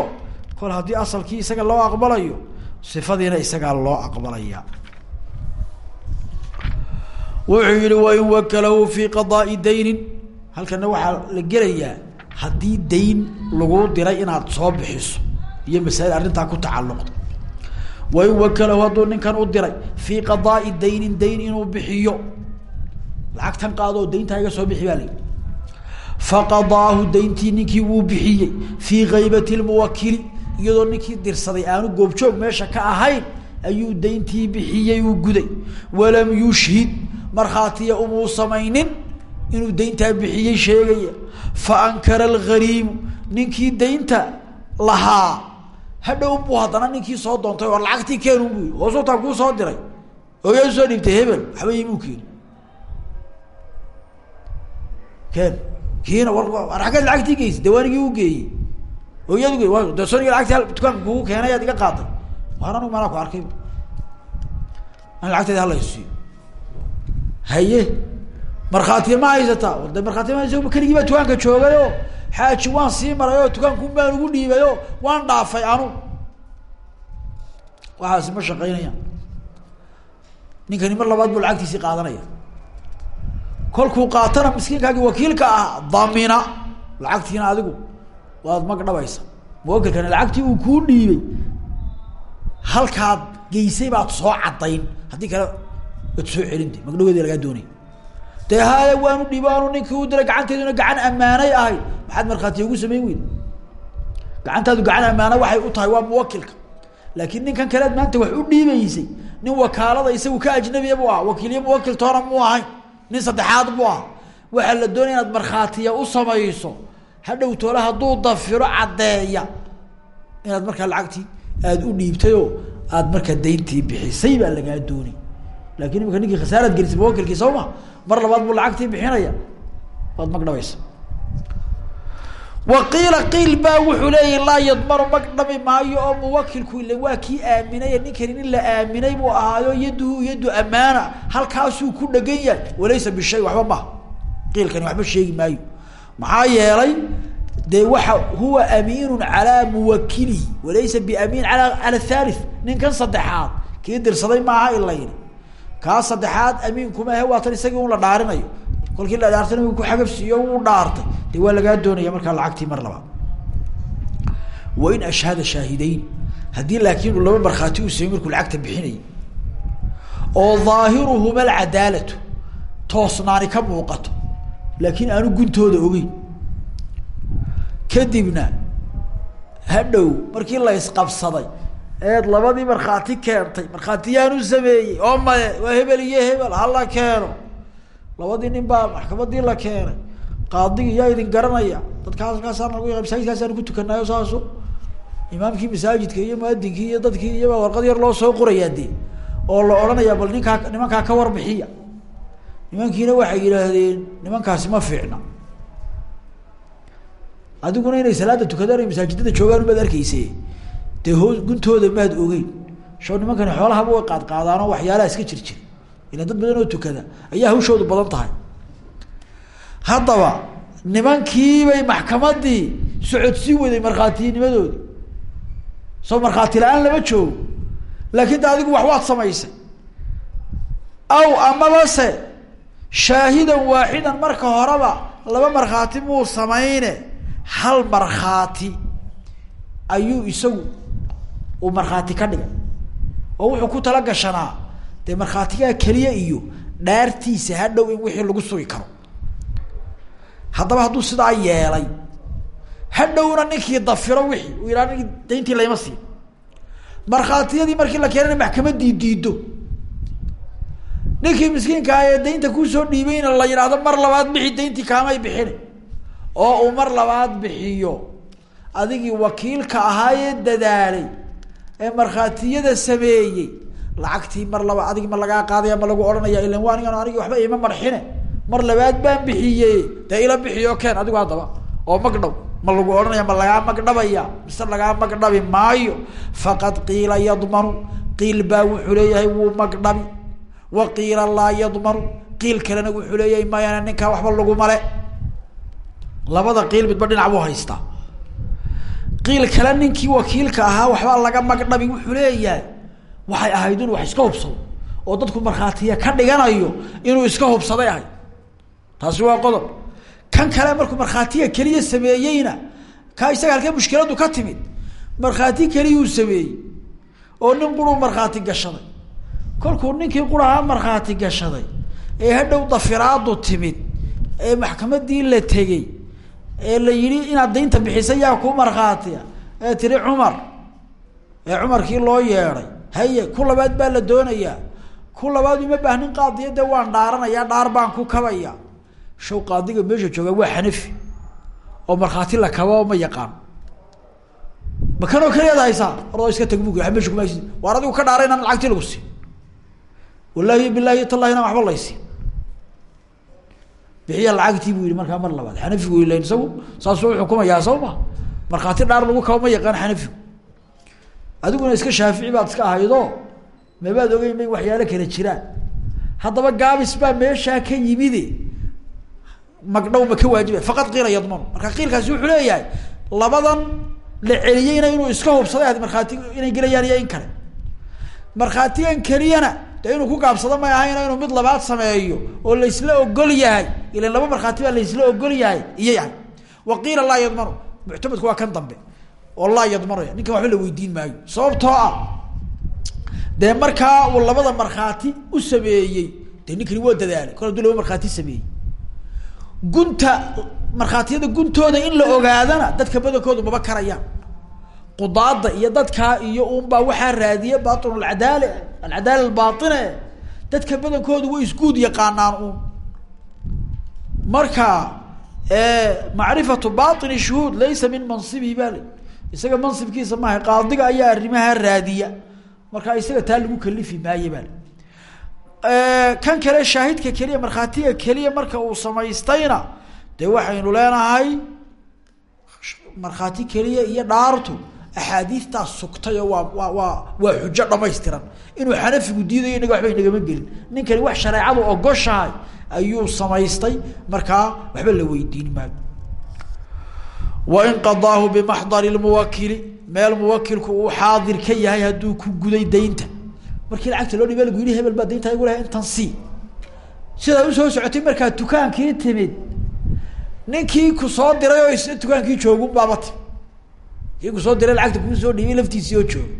kol haddii asalkii isaga loo aqbalayo sifadiina isagaa loo aqbalaya. Wuxuu yihi wain wakalahu fi qadaai daynin. Halkana waxaa la gelayaa haddii dayn lagu diray inaad soo bixiso iyo masaa'il arrintaa ku tacalluqda wain wakalahu hadduu ninkan u diray. Fii qadaai daynin dayn inuu bixiyo. Lacagtan qaado dayntaa iga soo bixi baa layihi faqadaahu dayntii ninkii wuu bixiyey. Fii kaybati lmuwakili iyadoo ninkii dirsaday. Aanu goobjoog meesha ka ahayn ayuu dayntii bixiyey uu guday. Walam yushhid markhaatiya umuu samaynin inuu dayntaa bixiyey sheegaya. Fa ankara alghariimu ninkii daynta lahaa hadhow buu haddana ninkii soo doontay oo lacagtii keenun bu hoosutaa kuu soo diray. Oo yaa soo dhiibtay hebel. Waxba imuu keeni keen. Kiina war aggeed lacagtii geysa dawaanigii u geeyey. Oo iyadu ge de soniga lacagtii dukaanka kugu keenay aad iga qaaday waan anigu manaa ku arkay. An lacagteeda halaysiiyo haye markhaatiya ma haysataa de markhaatiya keligii baa dukaanka joogayo. Xaaji waan sii maray oo dukaanku baan ugu dhiibayo. Waan dhaafay anu. Waxaasi ma shaqeynayaan ninkani mar labaad buu lacagtiisii qaadanaya. Kolkuu qaatana miskiinkaagii wakiilka ah damina. Lacagtiina adigu waad mag dhabaysa. Lacagtii uu kuu dhiibay. Halkaad geysay baad soo caddayn. Haddii kale waad soo celinte magdhaweedi lagaa doonay dee haya waanu ninkii u diray gacanteeduna gacan ammaanay ahay maxaad markhaatiya ugu samayn weyda gacantaadu gacan ammaana waxay u tahay waa muwakilka laakiin ninkan kalead maanta wax u dhiibaysay nin wakaalada isagu ka ajnabiya buu aha wakiilyo muwakil toona mu ahayn nin saddexaad buu ah waxaa la doonaya inaad markhaatiya u samayso hadhow toole hadduu dafiro caddeeya. Inaad markaa lacagtii aada u dhiibtayoo aada markaa dayntii bixisay baa lagaa doonay. Lakin ninkii khasaaraad gelisay muwakilkii soo ma mar labaad buu lacagtii bixinaya. Waad mag dhabaysa wa qiila qiil baa wuxuu leeyahi laa yadmanu mag dhami maayo oo muwakilku ile waa kii aaminay ninkani nin la aaminay buu ahaayo yaduhu yadu amaana halkaasuu ku dhegan yahay. Walaysa bishay waxba maha qiilkani waxba sheegi maayo. Maxaa yeelay dee waxa huwa amiinu calaa muwakilihi walaysa biamiin ala cala thalith ninkan saddexaad kii dirsaday maaha yidhi kaa saddexaad amiinkumahe waa tan isagii un la dhaarinayo. Kolkii la dhaartana uu ku xagabsiiyo uu dhaartay. Dee waa lagaa doonaya markaa lacagtii mar labaad. Wain ashhada shaahidayn. Haddii laakiin uu laba markhaati uu samey markuu lacagta bixinayay. Oo dhaahiruhuma alcadaalatu toosnaani ka muuqato. Laakiin aanu guntooda ogeyn. Kadibna hadhow markii la isqabsaday eed labadii markhaati keentay. Markhaatiyaanu sameeyey. Oo maye waa hebel iyo hebel. Hala keeno. Labadii nin baa maxkamadii la keenay. Qaadigi yaa idin garanaya. Dadkaas kaasaan nagu masaajidkaasaan ku tukanayo saaso imaamkii masaajidka iyo muadinkii iyo dadkii iyabaa warqad yar loo soo qorayaa dee. Oo la odhanayaa bal ninkaa nimankaa ka warbixiya. Nimankiina waxay yidhaahdeen nimankaasi ma fiicna. Adiguna inay salaada tukadaan masaajidada joogaan umaad arkeyse dee hoos guntooda maad ogeyn. Sho nimankani xoolahaba way qaad qaadaanoo waxyaalaha iska jir jir. Ila dad badan oo tukada ayaa hawshoodu badan tahay. Haddaba nimankiibay maxkamadii socodsii waday markhaatinimadoodi. Soo markhaati la'aan lama joogo. Laakin de adigu wax waad samaysay. Aw amabase shaahidan waaxidan marka horeba laba markhaati muu samayne. Hal markhaati ayuu isagu uu markhaati ka dhigay oo wuxuu ku tala gashanaa dee markhaatigaa keliya iyo dhaartiisa hadhow in wixii lagu sugi karo. Haddaba hadduu sidaa yeelay hadhowna ninkii dafiro wixii uu yidhaha ninkii dayntii layma siin. Markhaatiyadii markii la keenana maxkamadii diido ninkii miskiinka ah ee daynta ku soo dhiibayna la yidhaahdo mar labaad bixi dayntii kaamay bixine. Oo uu mar labaad bixiyo adigii wakiilka ahaayee dadaalay ee markhaatiyada sameeyey. Lacagtii mar laba adigi ma lagaa qaadaya ma lagu odhanaya ilan waa anigan anigi waxba ima marxine. Mar labaad baan bixiye dee ila bixiyo keen adigu haddaba oo magdhow ma lagu odhanaya ma lagaa magdhabaya mise lagaa magdhabi maayo? Faqad qiila yadmanu qiil baa wuxuu leeyahay wuu magdhabi. Wa qiila laa yadmanu qiil kalena wuxuu leeyahay mayana ninkaa waxba lagumale labada qiil midba dhinac buu haystaa qiil kale ninkii wakiilka ahaa waxbaa laga magdhabi wuxuu leeyahay waxay ahayd inuu wax iska hubsado oo dadku markhaatiya ka dhiganayo inuu iska hubsaday ahay. Taasi waa qodob. Kan kale markuu markhaatiga keliya sameeyeyna ka isaga halkee mushkiladu ka timid markhaati keliyuu sameeyey oo nin quruu markhaati gashaday. Kolkuu ninkii qurahaa markhaati gashaday ee hadhow dafiraadu timid ee maxkamadii la tegey ee la yidhi inaad daynta bixisay yaa ku markhaatiya. Ee tiri cumar ee cumarkii loo yeedhay haye ku labaad baa la doonayaa ku labaad uma baahnin qaadiya waan dhaaranayaa dhaar baan ku kabaya. Shaw qaadiga meesha jooga waa xanafi oo markhaati la kaba ma yaqaan. Ma kanoo keliyaad haysaa iska tag bug meesha kuma haysi waar adigu ka dhaaray inaan lacagtii lagu siin wallahi bilahi tallahi inaan waxba laysi bixiya lacagtii buu yihi markaa mar labaad. Xanafigu ilan isagu saasuu xukumayaa soo ma markhaati dhaar lagu kaba ma yaqaan xanafigu. Adiguna iska shaafici baad iska ahaydo mabaad ogeyn bay waxyaalo kala jiraan. Haddaba gaabis baa meeshaa ka yimide. Magdhow ma ka waajiba faqad qiila yadmanu. Marka qiilkaasi wuxuu leeyahay labadan la celiyeyna inuu iska hubsaday ad markhaati inay gelayaan iyo in kale. Markhaatigan keliyana de inuu ku gaabsado may ahayna inuu mid labaad sameeyo oo laysla ogol yahay ilan laba markhaati baa laysla ogol yahay iyo yahay. Wa qiila laa yadmanu muctamadku waa kan dambe. Oo laa yadmanaya ninkan waxba la weydiin maayo. Sababtoo ah dee markaa uu labada markhaati u sameeyey dee ninkani waa dadaalay. Kol haduu laba markhaati sameeyey. Gunta markhaatiyada guntooda in la ogaadana dadka badankoodu maba karayaan qudaada iyo dadkaa iyo unbaa waxaa raadiye batin alcadaale alcadaala albaine dadka badankoodu way isguud yaqaanaan un marka macrifatu baini shuhuud laysa min mansibihi bale isaga mansibkiisa maaha qaadiga ayaa arrimaha raadiya. Markaa isaga taa lagu kalifi maaye bale kan kale shaahidka keliya markhaatiga keliya marka uu samaystayna dee waxaynu leenahay markhaati keliya iyo dhaartu axaadiistaas sugtay oo waa waa waa xujo dhamaystiran inuu xanafigu diidayo inaga waxba inagama gelin ninkani wax shareecadu ogoshahay ayuu samaystay markaa waxba la weydiin maayo wain qadaahu bimaxdari lmuwakili meel muwakilku uu xaadir ka yahay hadduu ku guday daynta markii lacagta loo dhiba lagu yihi hebel baa daynta igu intan sii sidaa u soo socotay markaa dukaankii timid ninkii ku soo diray oo isna dukaankii joogun kii ku soo diray lacagta kuu soo dhiibay laftiisii oo jooga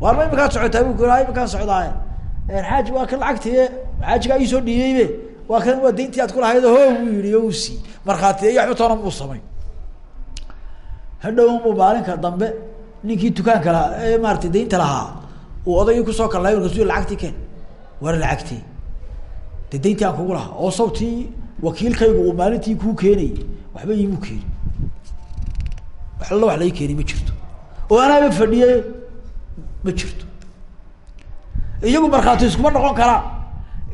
waarma imakaa socotaa? Bu ku imakaan socdaaye. Xaaji waa kan lacagti xaajigaa iisoo dhiibeybe waa kan waa dayntii aad kulahayd ho buu yihi o u sii markhaatiya iyo waxba toona muu samay. Hadhow unbuu maalinka dambe ninkii dukaanka lahaa ee maaratay daynta lahaa uu odaygii ku soo kallay markasu lacagtii keen. War lacagtii de aan kugu lahaa. Oo sabtii wakiilkaygu uu maalintii kuu keenayay waxba iimuu keeni wax alla wax lai keeni ma jirto. Oo anaaba fadhiye ma jirto. Iyagu markhaati iskuma noqon karaan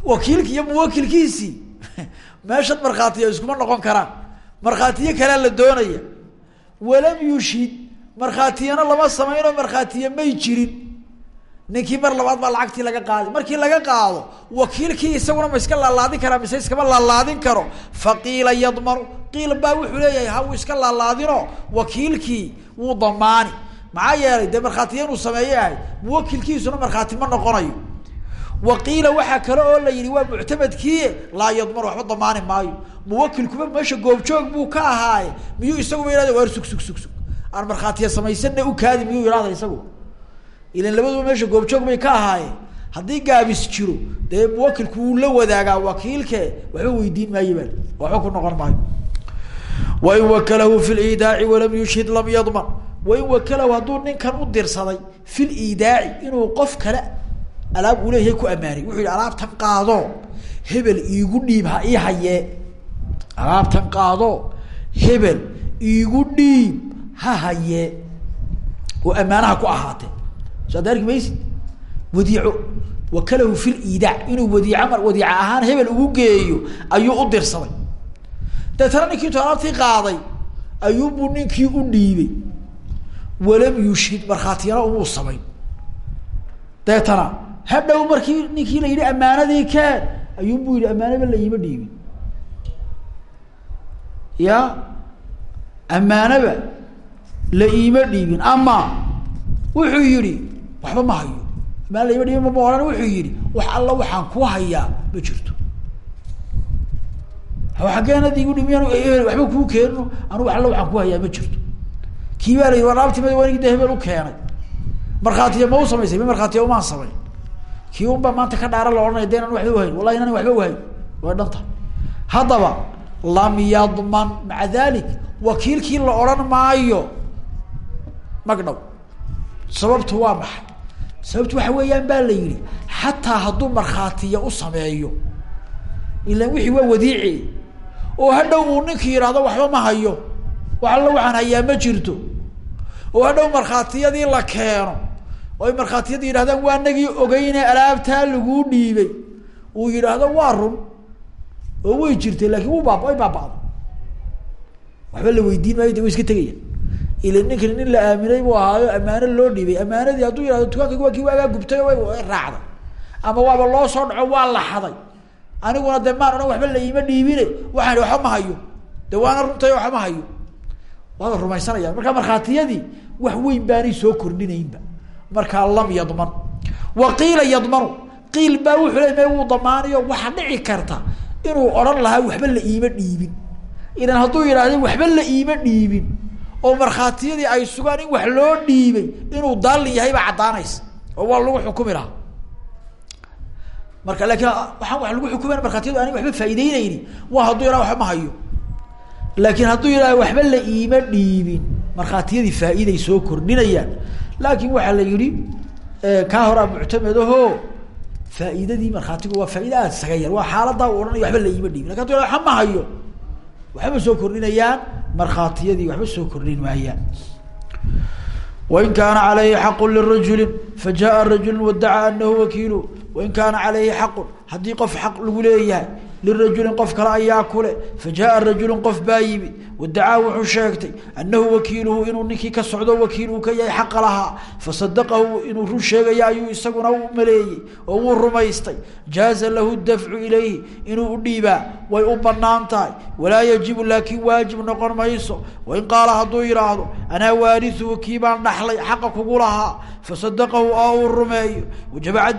wakiilki iyo muwakilkiisii meeshan markhaatiya iskuma noqon karaan markhaatiyo kalea la doonaya. Walam yushhid markhaatiyana lama samaynoo markhaatiye may jirin ninkii mar labaad baa lacagtii laga qaaday markii laga qaado wakiilkii isaguna ma iska laalaadin karaa mise iskama laalaadin karo. Faqiila yadmanu qiil baa wuxuu leeyahay ha uu iska laalaadino wakiilkii wuu damaani maxaa yeelay dee markhaatiya inuu sameeye ahay markhaati ma noqonayo. Waqiila waxaa kale oo la yihi waa muctamadkii laa yadman waxba damaani maayo. Muwakilkuba meesha goobjoog buu ka ahaaye. Miyuu isaguba yihahda waar sug sug sug sug. Aan markhaatiya samaysana ukaadi miyuu yihahda isagu ilan labaduba meesha goobjoog bay ka ahaayeen haddii gaabis jiro dee muwakilku wuu la wadaagaa wakiilke waxba weydiin maayo bal waxba ku noqon maayo. Wain wakalahu fi lidaaci walam yushhid lam yadman wain wakalahu hadduu ninkan u dirsaday fi lidaaci inuu qof kale alaab uu leeyahay ku ammaanay. Wuxuu yihi alaabtan qaado hebel iigu dhiib ha ii hayee. Alaabtan qaado hebel iigu dhiib ha hayee. Oo ammaanaha ku ahaatee so ad arki maysid? Wadiico wakalahu fi liidaac inuu wadiico mar wadiica ahaan hebel ugu geeyo ayuu u dirsaday. Deetana ninkii intuu alaabtii qaaday ayuunbuu ninkii u dhiibay. Walam yushhid markhaatiyana umuu samayn. Deetana hadhow markii ninkii la yidhi ammaanadii keen yihi ammaanaba la iima dhiibin. Ya? Ammaanaba la iima dhiibin. Ama wuxuu yihi waxba ma hayo. Ammaana la ima dhiibin mama ohan wuxuu yihi wax alla waxaan ku hayaa. Ma jirto. Xaggeenad igu dhimiyan waxba kuu keenno. Anugu alla waxaan ku hayaa. Ma jirto. Kii baa la yidhi walaabtimad waa nigi de hebel u keenay. Markhaatiya ma u samaysay ma markhaatiya umaan samayn. Kii un baa maanta ka dhaara la ohanaya de inan waxba uhayn wallahi inan waxba uhayn way dhan tahay. Haddaba lam yadman maca dalik wakiilkii la odhan maayo. Magdhow sababtu waa maxay sababtu waxa weeyaan baa la yidhi xataa hadduu markhaatiya u sameeyo ilan wixii waa wadiici oo hadhow uu ninkii yidhaahdo waxba ma hayo wax alla waxaan hayaa ma jirto oo hadhow markhaatiyadii la keeno oo ay markhaatiyadii yidhahdaan waa nagii ogeyne alaabtaa laguu dhiibay uu yidhaahdo waa run oo way jirtay laakin wuu baaba way baaba'da waxba la weydiin maayo de way iska tegaya ila ninkan nin la aaminay buu ahaayo ammaano loo dhiibay ammaanadii hadduu yihahdo dukaanka waa kii waagaa gubtay oo raacday. Ama waaba loo soo dhaco waa la xaday aniguna de maan odhan waxba la iima dhiibine. Waxaan waxba ma hayo. De waana runtay waxba ma hayo. Waada rumaysanayaan. Markaa markhaatiyadii wax weyn baanay soo kordhinaynba. Markaa lam yadman. Wa qiila yadmanu. Qiil baa wuxuu le me wuu damaanayo waxaa dhici karta inuu odhan lahaa waxba la iima dhiibin. Idan hadduu yidhaahdo waxba la iima dhiibin oo markhaatiyadii ay sugaan in wax loo dhiibay inuu daalin yahay baa caddaanaysa. Oo waa lagu xukumi marka laakiin waxaan wax lagu xukumaya markhaatiyadu aanay waxba faa'ideyneyni waa hadduu yidhaha waxba hayo. Laakiin hadduu yidhaha waxba la iima dhiibin markhaatiyadii faa'iiday soo kordhinayaan. Laakin waxaa la yihi kaa horaa muctamedaho faa'iidadii markhaatigu waa faaida aada isaga yar. Waa xaaladaa u odhanaya waxba la iima dhiibin. Lakin hadu yihah waxba hayo waxba soo kordhinayaan markhaatiyadii waxba soo kordhin maayaan wain kaana calayhi xaqu lirajuli fajaءa rajulu wadacaa anahu wakiilu. Wain kaana calayhi xaqun haddii qof xaq lagu leeyahay lirajulin qof kale ayaa kule. Fajaءa rajulu qof baa yimid wadacaa wuxuu sheegtay anahu wakiiluhu inuu ninkii ka socdo wakiil uu ka yahay xaqa lahaa fasadaqahu inuu run sheegaya ayuu isaguna u maleeyey oo wuu rumaystay jaaza lahu dafcu ilayhi inuu udhiibaa way u bannaan tahay walaa yajibu laakiin waajib noqon mayso wain qaala hadduu yidhaahdo anaa waariuhu kii baan dhaxlay xaqa kugu lahaa fasadaqahu oo uu rumeeyo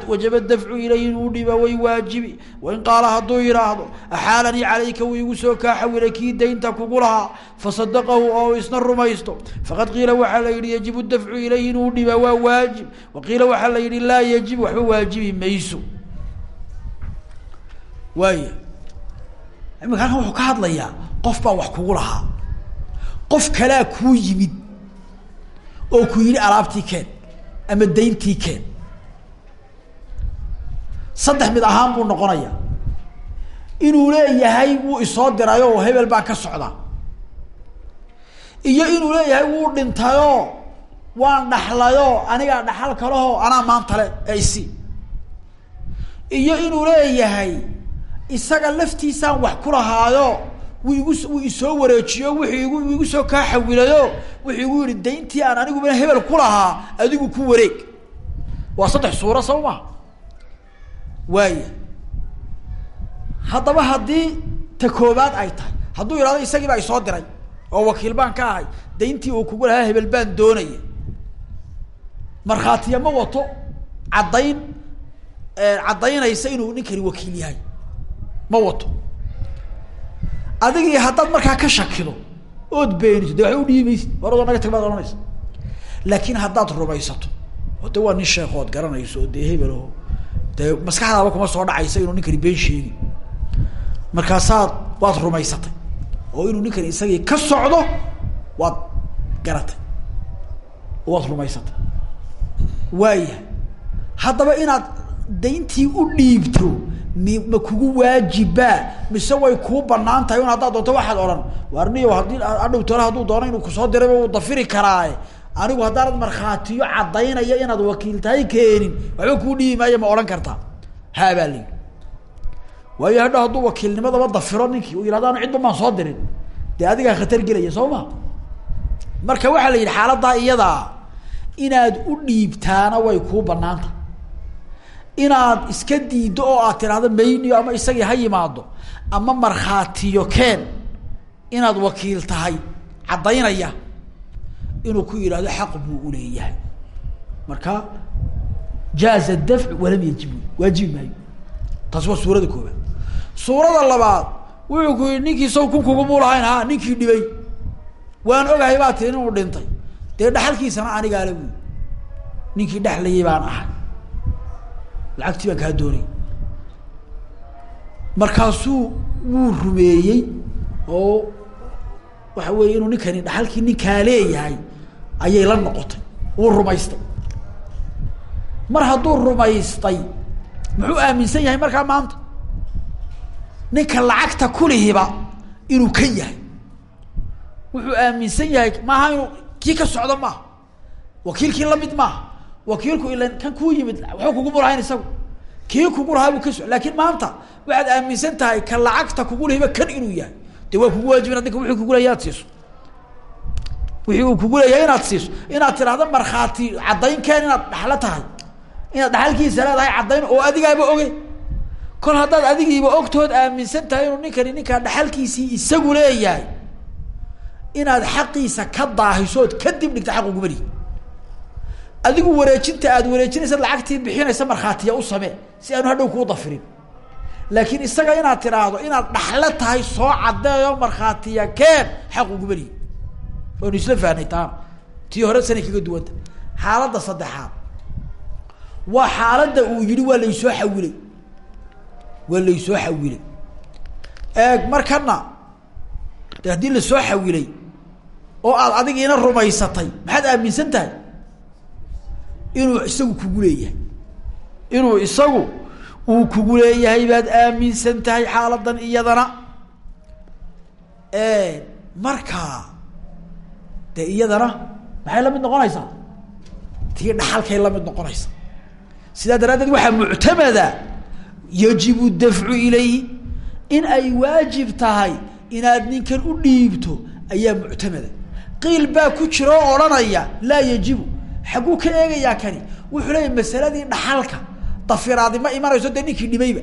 wajaba dafcu ilayhi inuu udhiibaa way waajibi wain qaala hadduu yidhaahdo axaalanii calayka wuu igu soo kaaxawilay kii daynta kugu lahaa fasadaqahu oo isna rumaysto. Faqad qiila waxaa la yihi yajibu dafcu ilayhi inuu udhiibaa waa waajib. Waqiila waxaa la yihi laa yajib waxba waajibi mayso. Waaya imika halkan wuxuu ka hadlayaa qof baa wax kugu lahaa. Qof kalaa kuu yimid oo ku yidhi alaabtii keen ama dayntii keen. Saddex mid ahaan buu noqonaya inuu leeyahay wuu isoo dirayo oo hebel baa ka socda iyo inuu leeyahay wuu dhintayoo waan dhaxlayoo anigaa dhaxal kalehoo anaa maantale ee isi iyo inuu leeyahay isaga laftiisaan wax ku lahaayo wuu igu wuu isoo wareejiyo wuxuu igu igu soo kaa xawilayo wuxuu igu yihi dayntii aan aniguba hebel ku lahaa adigu ku wareeg. Waa saddex suuro soo ma waaya haddaba haddii ta koobaad ay tahay hadduu yidhahdo isagii baa isoo diray oo wakiil baan ka ahay dayntii uu kugu lahaa hebel baan doonaya markhaatiya ma wato caddayn caddaynaysa inuu ninkani wakiil yahay. Ma wato. Adigii haddaad markaa ka shakido ood beeniso de waxba udhiimaysid waradoo naga tag baad ohanaysa laakiin haddaad rumaysato o waa nin sheekh ood garanayso oo dee hebelaho dee maskaxdaaba kuma soo dhacaysa inuu ninkani been sheegi. Markaasaad waad rumaysatay oo inuu ninkani isagii ka socdo waad garatay. Waad rumaysatay. Waayahay. Haddaba inaad dayntii u dhiibto mi ma kugu waajibaa mise way kuu bannaan tahay un haddaad doonto waxaad odhan warniyo haddii adhow tole hadduu doono inuu ku soo dirayba uu dafiri karaaye anigu haddaanad markhaatiyo caddaynaya inaad wakiil tahay keenin waxba kuu dhiibi maayo ma odhan kartaa. Haa baa layihi waayo hadhow hadduu wakiilnimadaba dafiro ninkii uu yihahdo anu cidba soo dirin. Dee adigaa khatar gelaya soo ma? Marka waxaa la yidhi xaaladdaa iyadaa inaad u dhiibtaana way kuu banaanta inaad iska diiddo oo aad tidhaahdo mayniyo ama isagii ha yimaado ama markhaatiyo keen inaad wakiil tahay caddaynaya inuu ku yidhahdo xaq buu uleeyahay marka jaaza dafc walam yajib waajibi maayo. Taasi waa suurada koobaad suurada labaad wuxuu ku yihi ninkii saw kun kugumuu lahayn ha ninkii dhibay. Waan ogahay baa tiri inuu dhintay. Dee dhaxalkiisana anigaala buy ninkii dhexlayay baan ahay. Lacagtii baan kaa doonay. Markaasuu wuu rumeeyey oo waxa weeye inuu ninkani dhaxalkii ninkaa leeyahay ayay la noqotay. Wuu rumaystay. Mar hadduu rumaystay muxuu aaminsan yahay markaa maanta ninka lacagta kulihiba inuu ka yahay. Wuxuu aaminsan yahay maaha inuu kii ka socdo maaha wakiilkii la mid maaha wakiilku ila kan kuu yimid waxba kugu mulahayn isagu. Kii kugu lahaa buu ka so laakiin maanta waxaad aaminsan tahay ka lacagta kugu lahiba kan inuu yahay. De waa kugu waajib inaad ninka wuxuu kugu leeyahy aad siiso. Wixii uu kugu leeyahay inaad siiso. Inaad tidhaahdo markhaati caddayn inaad dhaxlo tahay. Inaad dhaxalkiisa leedahay caddayn oo adigaaba oge kol haddaad adigiiba ogtood aaminsan tahay inuu ninkani ninkaa dhaxalkiisii isagu leeyahay inaad xaqiisa ka daahisood kadib dhigta xaq uguma lihi adigu wareejinta aad wareejinaysa lacagtii bixinaysa markhaatiya u samee si aanu hadhow kuu dafirin. Laakiin isaga inaad tidhaahdo inaad dhaxlo tahay soo caddeeyo markhaatiya keen xaq uguma lihi waynu isla fahnay taana tii hore sanay kaga duwanta. Xaaladda saddexaad. Waa xaaladda uu yihi waa laysoo xawilay waa laysoo xawilay. Eeg markana de haddii la soo xawilay oo aad adigiina rumaysatay maxaad aaminsan tahay? Inuu isagu kugu leeyahay. Inuu isagu uu kugu leeyahay baad aaminsan tahay xaaladan iyadana. Markaa dee iyadana maxay la mid noqonaysaa? Tii dhaxalkay la mid noqonaysa sidaa daraaddeed waxaa muctamada yajibu dafcu ilayhi in ay waajib tahay inaad ninkan u dhiibto ayaa muctamada. Qiil baa ku jira oo odhanaya laa yajibu. Xagguu ka eegayaa kani wuxuu leeyahy masaladii dhaxalka dafiraadi ma imanayso dee ninkii dhibayba.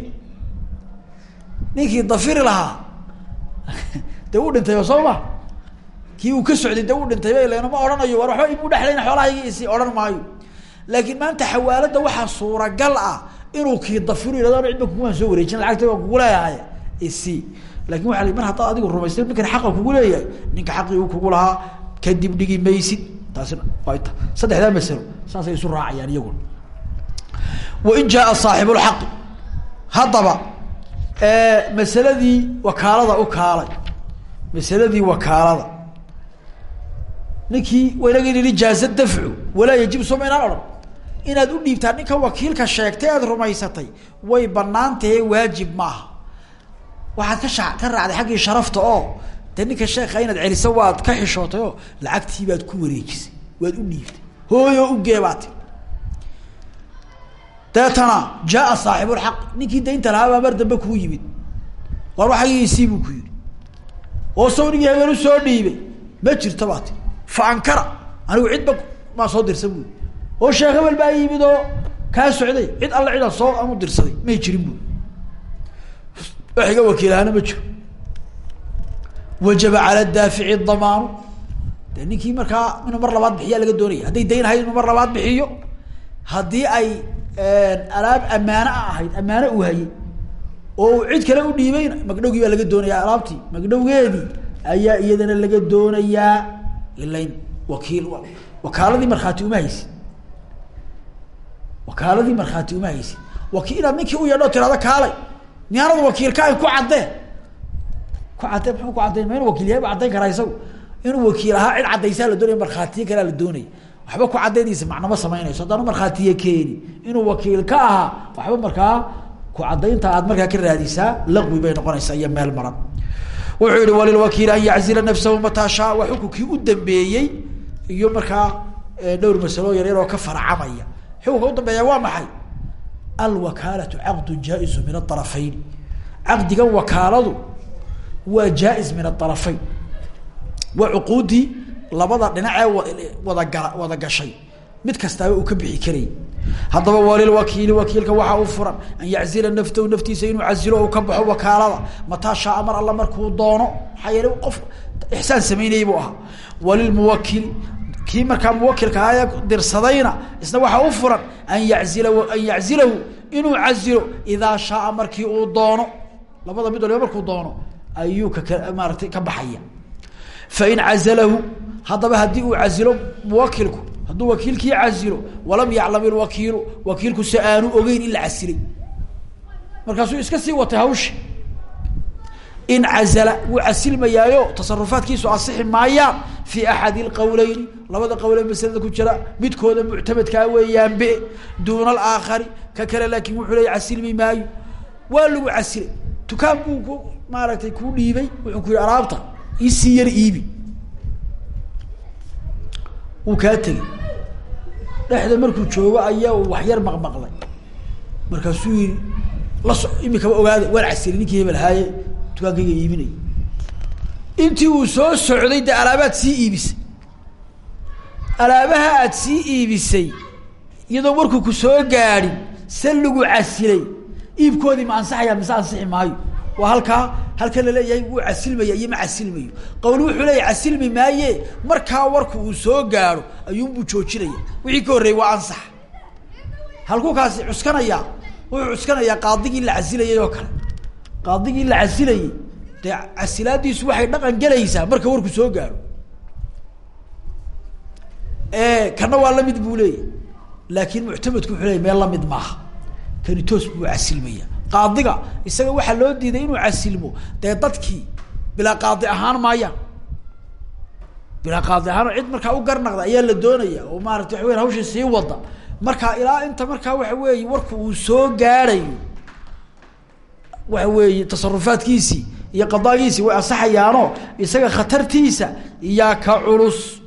Ninkii dafiri lahaa. Dee u dhintayba soo ma? Kii uu ka socday dee u dhintayba ilan ma odhanayo war waxba imu dhexlayna xoolahayga isi odhan maayo. Laakiin maanta xawaalada waxaa suuragal ah inuu kii dafiru yihahdo an cidba kugumaan soo wareejin lacagta waan kugu leeyahay. Isi laakiin waa mar haddaad adigu rumaystay ninkan xaqa kugu leeyahay ninka xaqii uu kugu lahaa kadib dhigi maysid. Taasina waa ta saddexdaa masalo saasay isu raacayaan iyaguna wain jaaa saaxibu lxaqi haddaba masaladii wakaalada u kaalay. Masaladii wakaalada. Ninkii waynagii nili jaaza dafcu walaa yajibu soo odhan inaad u dhiibtaa ninka wakiilka sheegtay aad rumaysatay way banaan waajib maaha. Waxaad ka sha ka raacday xaggii sharafta oo dee ninka sheeka inaad celiso waad ka xishootay oo lacagtii baad ku wareejisay waad u dhiibtay. Hooyo ugee baa tiri deetana jaaa saaxibulxaq ninkii daynta lahaa mar dambe kuu yimid. War waxagiisii buu ku yidhi. Oo sawnigii habeen u soo dhiibay. Ma jirta baa ti fa ankara anigu cidba maa soo dirsan buui oo sheekh hebel baa yimid oo kaa socday. Cid alle cidaa soo amu dirsaday. May jirin bu wax iga ma jiro. Wajaba cala daafici damaanu. De ninkii markaa inuu mar labaad bixiyaa laga doonaya hadday dayn ahayd inuu mar labaad bixiyo haddii ay alaab ammaano a ahayd ammaano uu hayay oo uu cid kale u dhiibayna magdhowgii baa laga doonayaa alaabtii. Magdhowgeedii ayaa iyadana laga doonayaa ilayn wakiil wakaaladii markhaati uma haysid wakaaladii markhaati uma haysid waki inaad ninkii u yeedho tirahdo kaalay. Miyaanad wakiilka ay ku caddeen. Ku caddeen muxuu ku caddayn ma wakiil yahay caddayn karaa isagu? Inuu wakiil ahaa cid caddaysaa la doonaya markhaatiye kalea la doonaya waxba ku caddaydiisa macnama samaynayso. Haddaanu markhaatiye keeni. Inuu wakiil ka ahaa waxba markaa ku caddaynta aad markaa ka raadisaa laqwi bay noqonaysaa iyo meel maran. Wuxuu yihi walilwakiili an yaczila nafsahu mataa shaa. Waa xukunkii u dambeeyey iyo markaa dhowr masalo yaryar oo ka farcamaya xukunka udambeeya waa maxay? Alwakaalatu caqdu jaa-isu min aarafayn caqdigan wakaaladu waa jaa-is min aarafayn waa cuquudii labada dhinacee wadagala wada gashay. Mid kastaaba uu ka bixi karayy haddaba walilwakiili wakiilka waxaa u furan. An yaczila naftahu naftiisa inuu casilo o ka baxo wakaalada. Mataa shaaa mar alla markuu doono. Maxaa yeele qof ixsaan samaynayay buu ahaa. Walilmuwakili kii markaa muwakilka ahae dirsadayna isna waxaa u furan an yazila an yaczilahu inuu casilo idaa shaaa markii uu doono. Labada mid waliba markuu doono ayuu kaka maaratay ka baxaya. Fain cazalahu haddaba haddii uu casilo muwakilku hadduu wakiilkii casilo walam yaclam ilwakiilu wakiilku se aanu ogeyn in la casilay. Markaasuu iska sii watay hawshi in cazala wuu casilmayaayo tasarufaadkiisu asixi maayaan fi axadi lqowleyni labada qowle masalada ku jira. Midkooda muctamadkaa weeyaan be duuna alaakhari ka kale laakin wuxuu leya casilmi maayo. Waa lagu casilay. Dukaan buu ku maaragtay kuu dhiibay. Wuxuu ku alaabta isii yar iibi. Wuu kaa tegey. Dhexda markuu joogo ayaa wax yar maqmaqlay. Markaasuu yihi laso imikaba ogaada waan casilay ninkii hebel haaye iibinay intii uu soo socday dee alaabaad sii iibisay. Alaabaha aad sii iibisay iyadoo markuu ku soo gaadhin se lagu casilay iibkoodii ma ansaxaya mise ansixi maayo? Waa halkaa halkan la leeyahay wuu casilmaya iyo ma casilmayo. Qawl wuxuu leeyahy casilmi maaye markaa warku uu soo gaadho ayuunbuu joojinaya. Wixii ka horreeyey waa ansax. Halkuu kaasi cuskanayaa wuxuu cuskanayaa qaadigii la casilayay oo kale. Qaadigii la casilayay dee casilaadiisu waxay dhaqan gelaysaa marka warku soo gaadho kana waa la mid buu leeyahy laakin muctamadku wuxuu meel la mid maaha. Kani toos buu casilmaya qaadiga isaga waxaa loo diiday inuu casilmo. Dee dadkii bilaa qaadi ahaan maayaan bilaa qaadi ahaan cid markaa u garnaqda ayaa la doonaya oo maarata waxa weya hawshii sii wada. Markaa ilaa inta markaa waxa weeye warku uu soo gaadhayo. Waxa weeye tasarufaadkiisii iyo qadaagiisii way ansaxayaano isaga khatartiisa iyaa ka culus.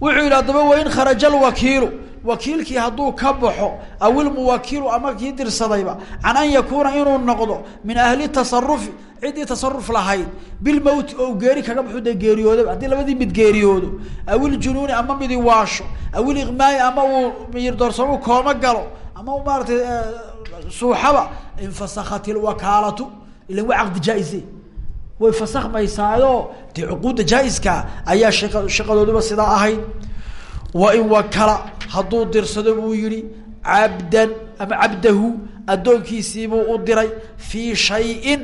Wuxuu yidhi haddaba wain kharaja alwakiilu wakiilkii hadduu ka baxo aw ilmuwakilu ama kii dirsadayba can an yakuuna inuu noqdo min ahli tasarufi ciddii tasaruf lahayd bilmowti oo geeri kaga baxo dee geeriyoodaba haddii labadii mid geeriyoodo aw iljunuuni ama midi waasho aw iliqmaai ama uu miyir doorsamo kooma galo ama maaratay suuxaba infasakat ilwakaalatu ilan waa caqdi jaa-ise way fasakmaysaayo dee cuquudda jaa-iska ayaa shaqa shaqadooduba sidaa ahayd. Wain wakala hadduu dirsado buu yihi cabdan ama cabdahu addoonkiisiibuu u diray fii shayin.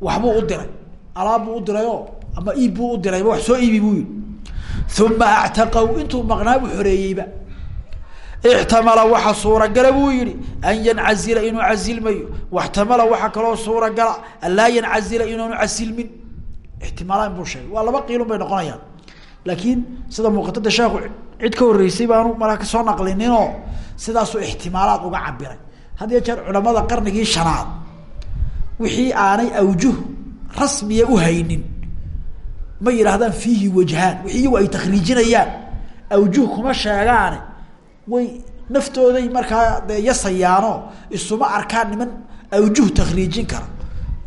Waxbuu u diray. Alaab buu u dirayoo ama iib buu u dirayba wax soo iibi buu yihi uma actaqahu intuu maqnaa buu xoreeyeyba ixtamala waxa suuragala buu yihi an yancazila inuu casilmayo waxtamala waxaa kaloo suuragala an laa yancazila inuunu casilmin ixtimaalaan buu sheegay waa laba qiilun bay noqonayaan laakiin sida muuqatada sheekhu cid ka horreysay baanu malaa ka soo naqlininoo sidaasuu ixtimaalaad uga cabiray had iyo jeer culamada qarnigii shanaad wixii aanay awjuh rasmiya uhaynin ma yidhaahdaan fiihi wajhaan wixii iyagu ay takriijinayaan awjuh kuma sheegaane way naftooday markaa dee yasayaano isuma arkaan niman awjuh takriijin kara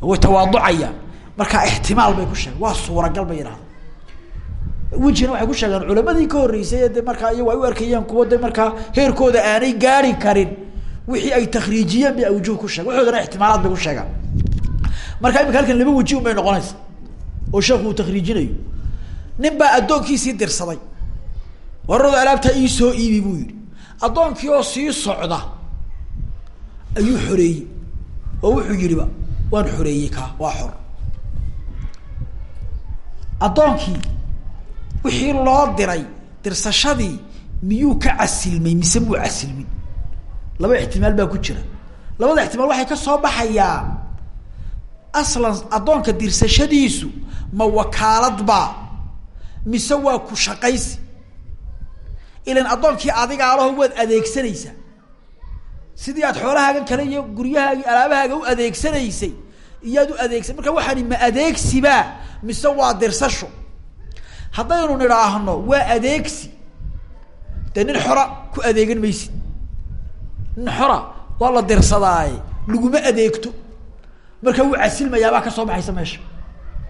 way tawaaducayaan markaa ixtimaal bay ku sheegen waa suuragal bay yidhahda wejina waxay ku sheegeen culamadii ka horreysay de markaa iyagu ay u arkayeen kuwa de markaa heerkooda aanay gaari karin wixii ay takriijiyeen bay awjuh ku sheegen waxoodana ixtimaalaad bay ku sheegaan marka imika halkan laba weji un noqonaysa oo sheekhu uu takriijinayo nin baa addoonkiisii dirsaday. Wararooda alaabtaa ii soo iibi buu yihi addoonkii oo sii socda ayuu xoreeyey. Oo wuxuu yihiba waan xoreeyey kaa waa xor. Addoonkii wixii loo diray dirsashadii miyuu ka casilmay mise muu casilmin? Laba ixtimaal baa ku jira. Labada ixtimaal waxay ka soo baxayaan. Aslan addoonka dirsashadiisu ma wakaalad baa mise waa ku shaqaysi ilan addoonkii adigaalaho waad adeegsanaysaa. Sidii aad xoolahaagan kale iyo guryahaagi alaabahaaga u adeegsanaysay iyaad u adeegsan marka waxaani ma adeegsibaa mise waa dirsasho? Haddaynu nidhaahno waa adeegsi. Dee nin xora ku adeegan maysid. Nin xora waa la dirsadaaye laguma adeegto. Marka wuu casilmayaabaa ka soo baxaysa meesha.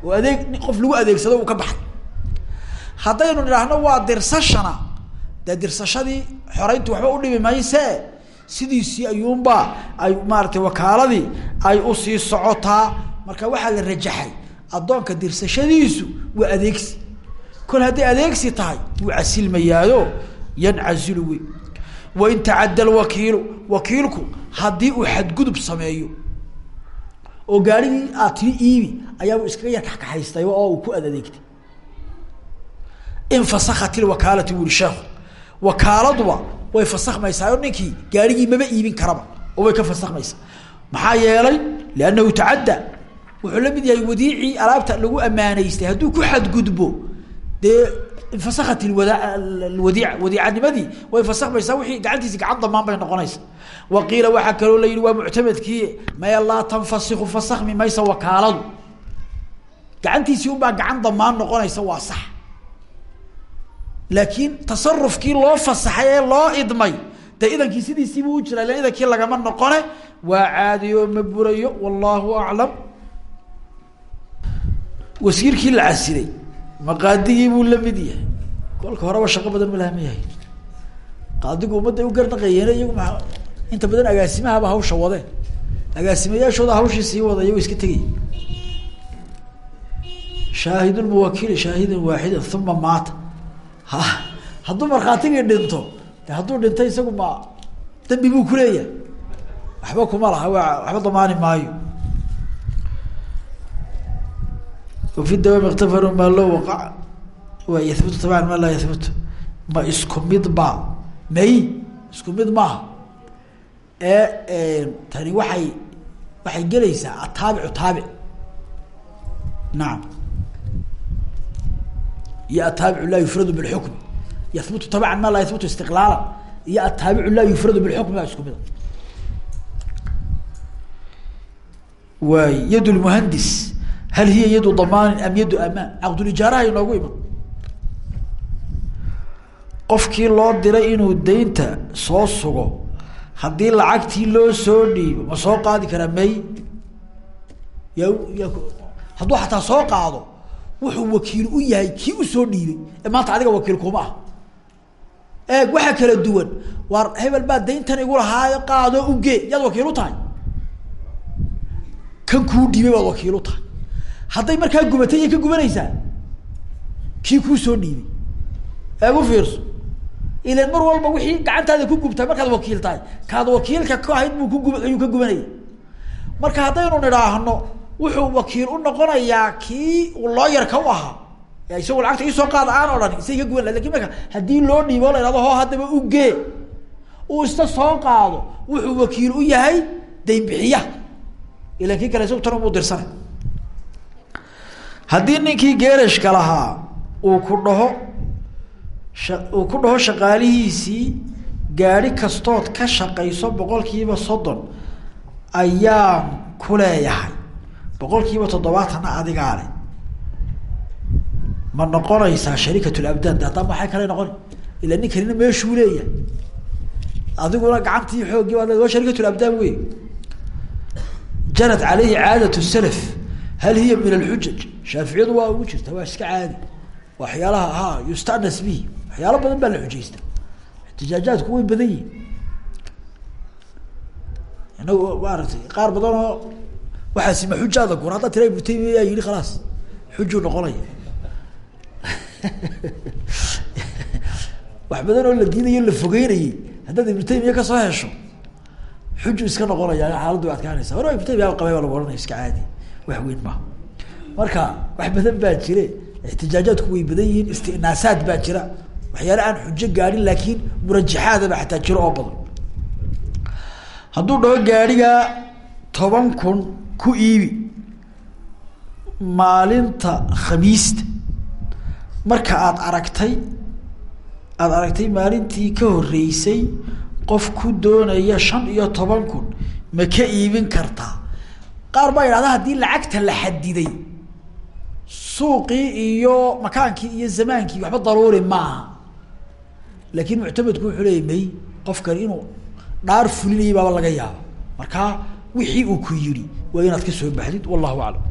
Oo adeeg qof lagu adeegsado uu ka baxay. Haddaynu nidhaahno waa dirsashana dee dirsashadii xoreyntu waxba udhibi mayse? Sidiisii ayuunbaa ay maaratay wakaaladii ay u sii socotaa. Marka waxaa la rajaxay addoonka dirsashadiisu waa adeegsi. Kol hadday adeegsi tahay wuu casilmayaayo yancazilu wey wain tacadda alwakiilu wakiilku haddii uu xadgudub sameeyo oo gaarigii aad tii iibi ayaabuu iskaga yar kaxkaxaystay oo uu ku ad adeegtay. Infasakat ilwakaalati bu uri sheekhu wakaaladuba way fasakmaysaa ninkii gaarigii maba iibin karaba oo way ka fasakmaysaa maxaa yeelay liannahu tacadda wuxuu la mid yahay wadiicii alaabta lagu ammaanaystay. Hadduu ku xadgudbo dee infasakat wadiica wadiicanimadii way fasakmaysaa wixii gacantiisi gacan damaan bay noqonaysa wa qiila waxaa kaloo la yidhi waa muctamadkii maya laa tanfasiku fasakmi maysa wakaaladu. Gacantiisii unbaa gacan damaan noqonaysa waa sax laakiin tasarufkii loo fasaxay ee loo idmay dee idankii sidiisiibuu u jiraa ila idankii lagama noqone waa caadi oo ma burayo wallahu aclam. Wasiirkii la casilay maqaadigii buu la mid yahay. Kolka horeba shaqo badan ma laha ma yahay. Qaadigu ummadda u garnaqayeene iyagu maa inta badan agaasimahaba hawsha wadeen agaasimayaashooda hawshii sii wada iyagoo iska tegay shaahid lmuwakili shaahidan waaxidan uma maata hadduu markhaatigii dhinto de hadduu dhintay isagu ma dambi buu kuleeyahay waxba kuma laha waa waxba damaani maayo. Wafi dawaam iktafaru maa loo waqac waa yahbutu taban maa laa yahbutu ma isku mid ba may isku mid maaha. Ee tani waxay waxay gelaysaa ataabicu taabic. Nacam iyo ataabicu laa yufradu bilxukm yahbutu tabcan maa laa yahbutu istiqlaala iyo ataabicu laa yufradu bilxukm baa isku mida waay yad lmuhandis hal hiya yadu damaanin am yadu amaan caqdulijaaraha iman qofkii loo diray inuu daynta soo sugo haddii lacagtii loo soo dhiibo ma soo qaadi karaa may ya hadduu xataa soo qaado wuxuu wakiil u yahay kii u soo dhiibay. Ee maanta adiga wakiil kuma ah eeg waxaa kala duwan. Waar hebel baa dayntan igu lahaayo qaado ugee yaad wakiil u tahay? Kan kuu dhiibay baad wakiil u tahay. Hadday markaa gubatay yay ka gubanaysaa? Kii kuu soo dhiibay. Eeg fiirso. Ilan mar walba wixii gacantaada ku gubtaa markaad wakiil tahay kaad wakiilka ka ahayd buu kugub ayuu ka gubanaya marka haddaynu nidhaahno wuxuu wakiil u noqonayaa kii looyarka u ahaa. Isagoo lacagta iisoo qaada aan odhan isay ka guban laha laakiin marka haddii loo dhiibo la ihahdo hoo haddaba ugee uu ista soo qaado wuxuu wakiil u yahay daynbixiya ilan kii kale isagu tan umuu dirsanay haddii ninkii geerashka lahaa uu ku dhaho uu ku dhaho shaqaalihiisii gaari kastood ka shaqayso boqol kiiba soddon ayaan ku boqol kiiba toddobaatanna adigaa le ma noqonaysaa sharikatul abdaan de haddaba maxay kale noqon? Ila nin kanina meeshuu leeyahay. Adiguna gacantii xooggii baad waa sharikatul abdaan wey janat caleyhi caadat salaf. Hal hiya min alxujaj shaaficiyadu waa ugu jirta waa iska caadi. Waxyaalaha ha yustanas bihi. Waxyaalo badan baa la xujaysta. Ixtijaajaadku way badan yihiin inagu maaragtay qaar badan oo waxaasi ma xujaada gur hadda tira ibnu taymiya yaa yihi khalaas. Xujuu noqonaya. Wax badan oo la diidayo la fogeynayay haddaad ibnu taymiya ka soo hesho xuju iska noqonaya xaaladdu adkaanaysa hore ibnu taymiya qabay baa lagu iska caadi. Wax weyn maha marka wax badan baa jire ixtijaajaadku way badan yihiin istinaasaad baa jira. Waxyaale aan xujo gaadhin laakiin murajaxaadaba xataa jiro oo badan. Hadduu dhaho gaadhigaa toban kun ku iibi maalinta khamiista marka aada aragtay aada aragtay maalintii ka horreysay qof ku doonaya shan iyo toban kun ma ka iibin kartaa. Qaar baa yidhahda haddii lacagta la xadiday suuqii iyo makaankii iyo zamaankii waxba daruuri maaha. Laakiin muctamadku wuxuu leeyay may qofkani inuu dhaar fulinayay baaba laga yaaba markaa wixii uu ku yidhi waa inaad ka soo baxdid wallahu aclam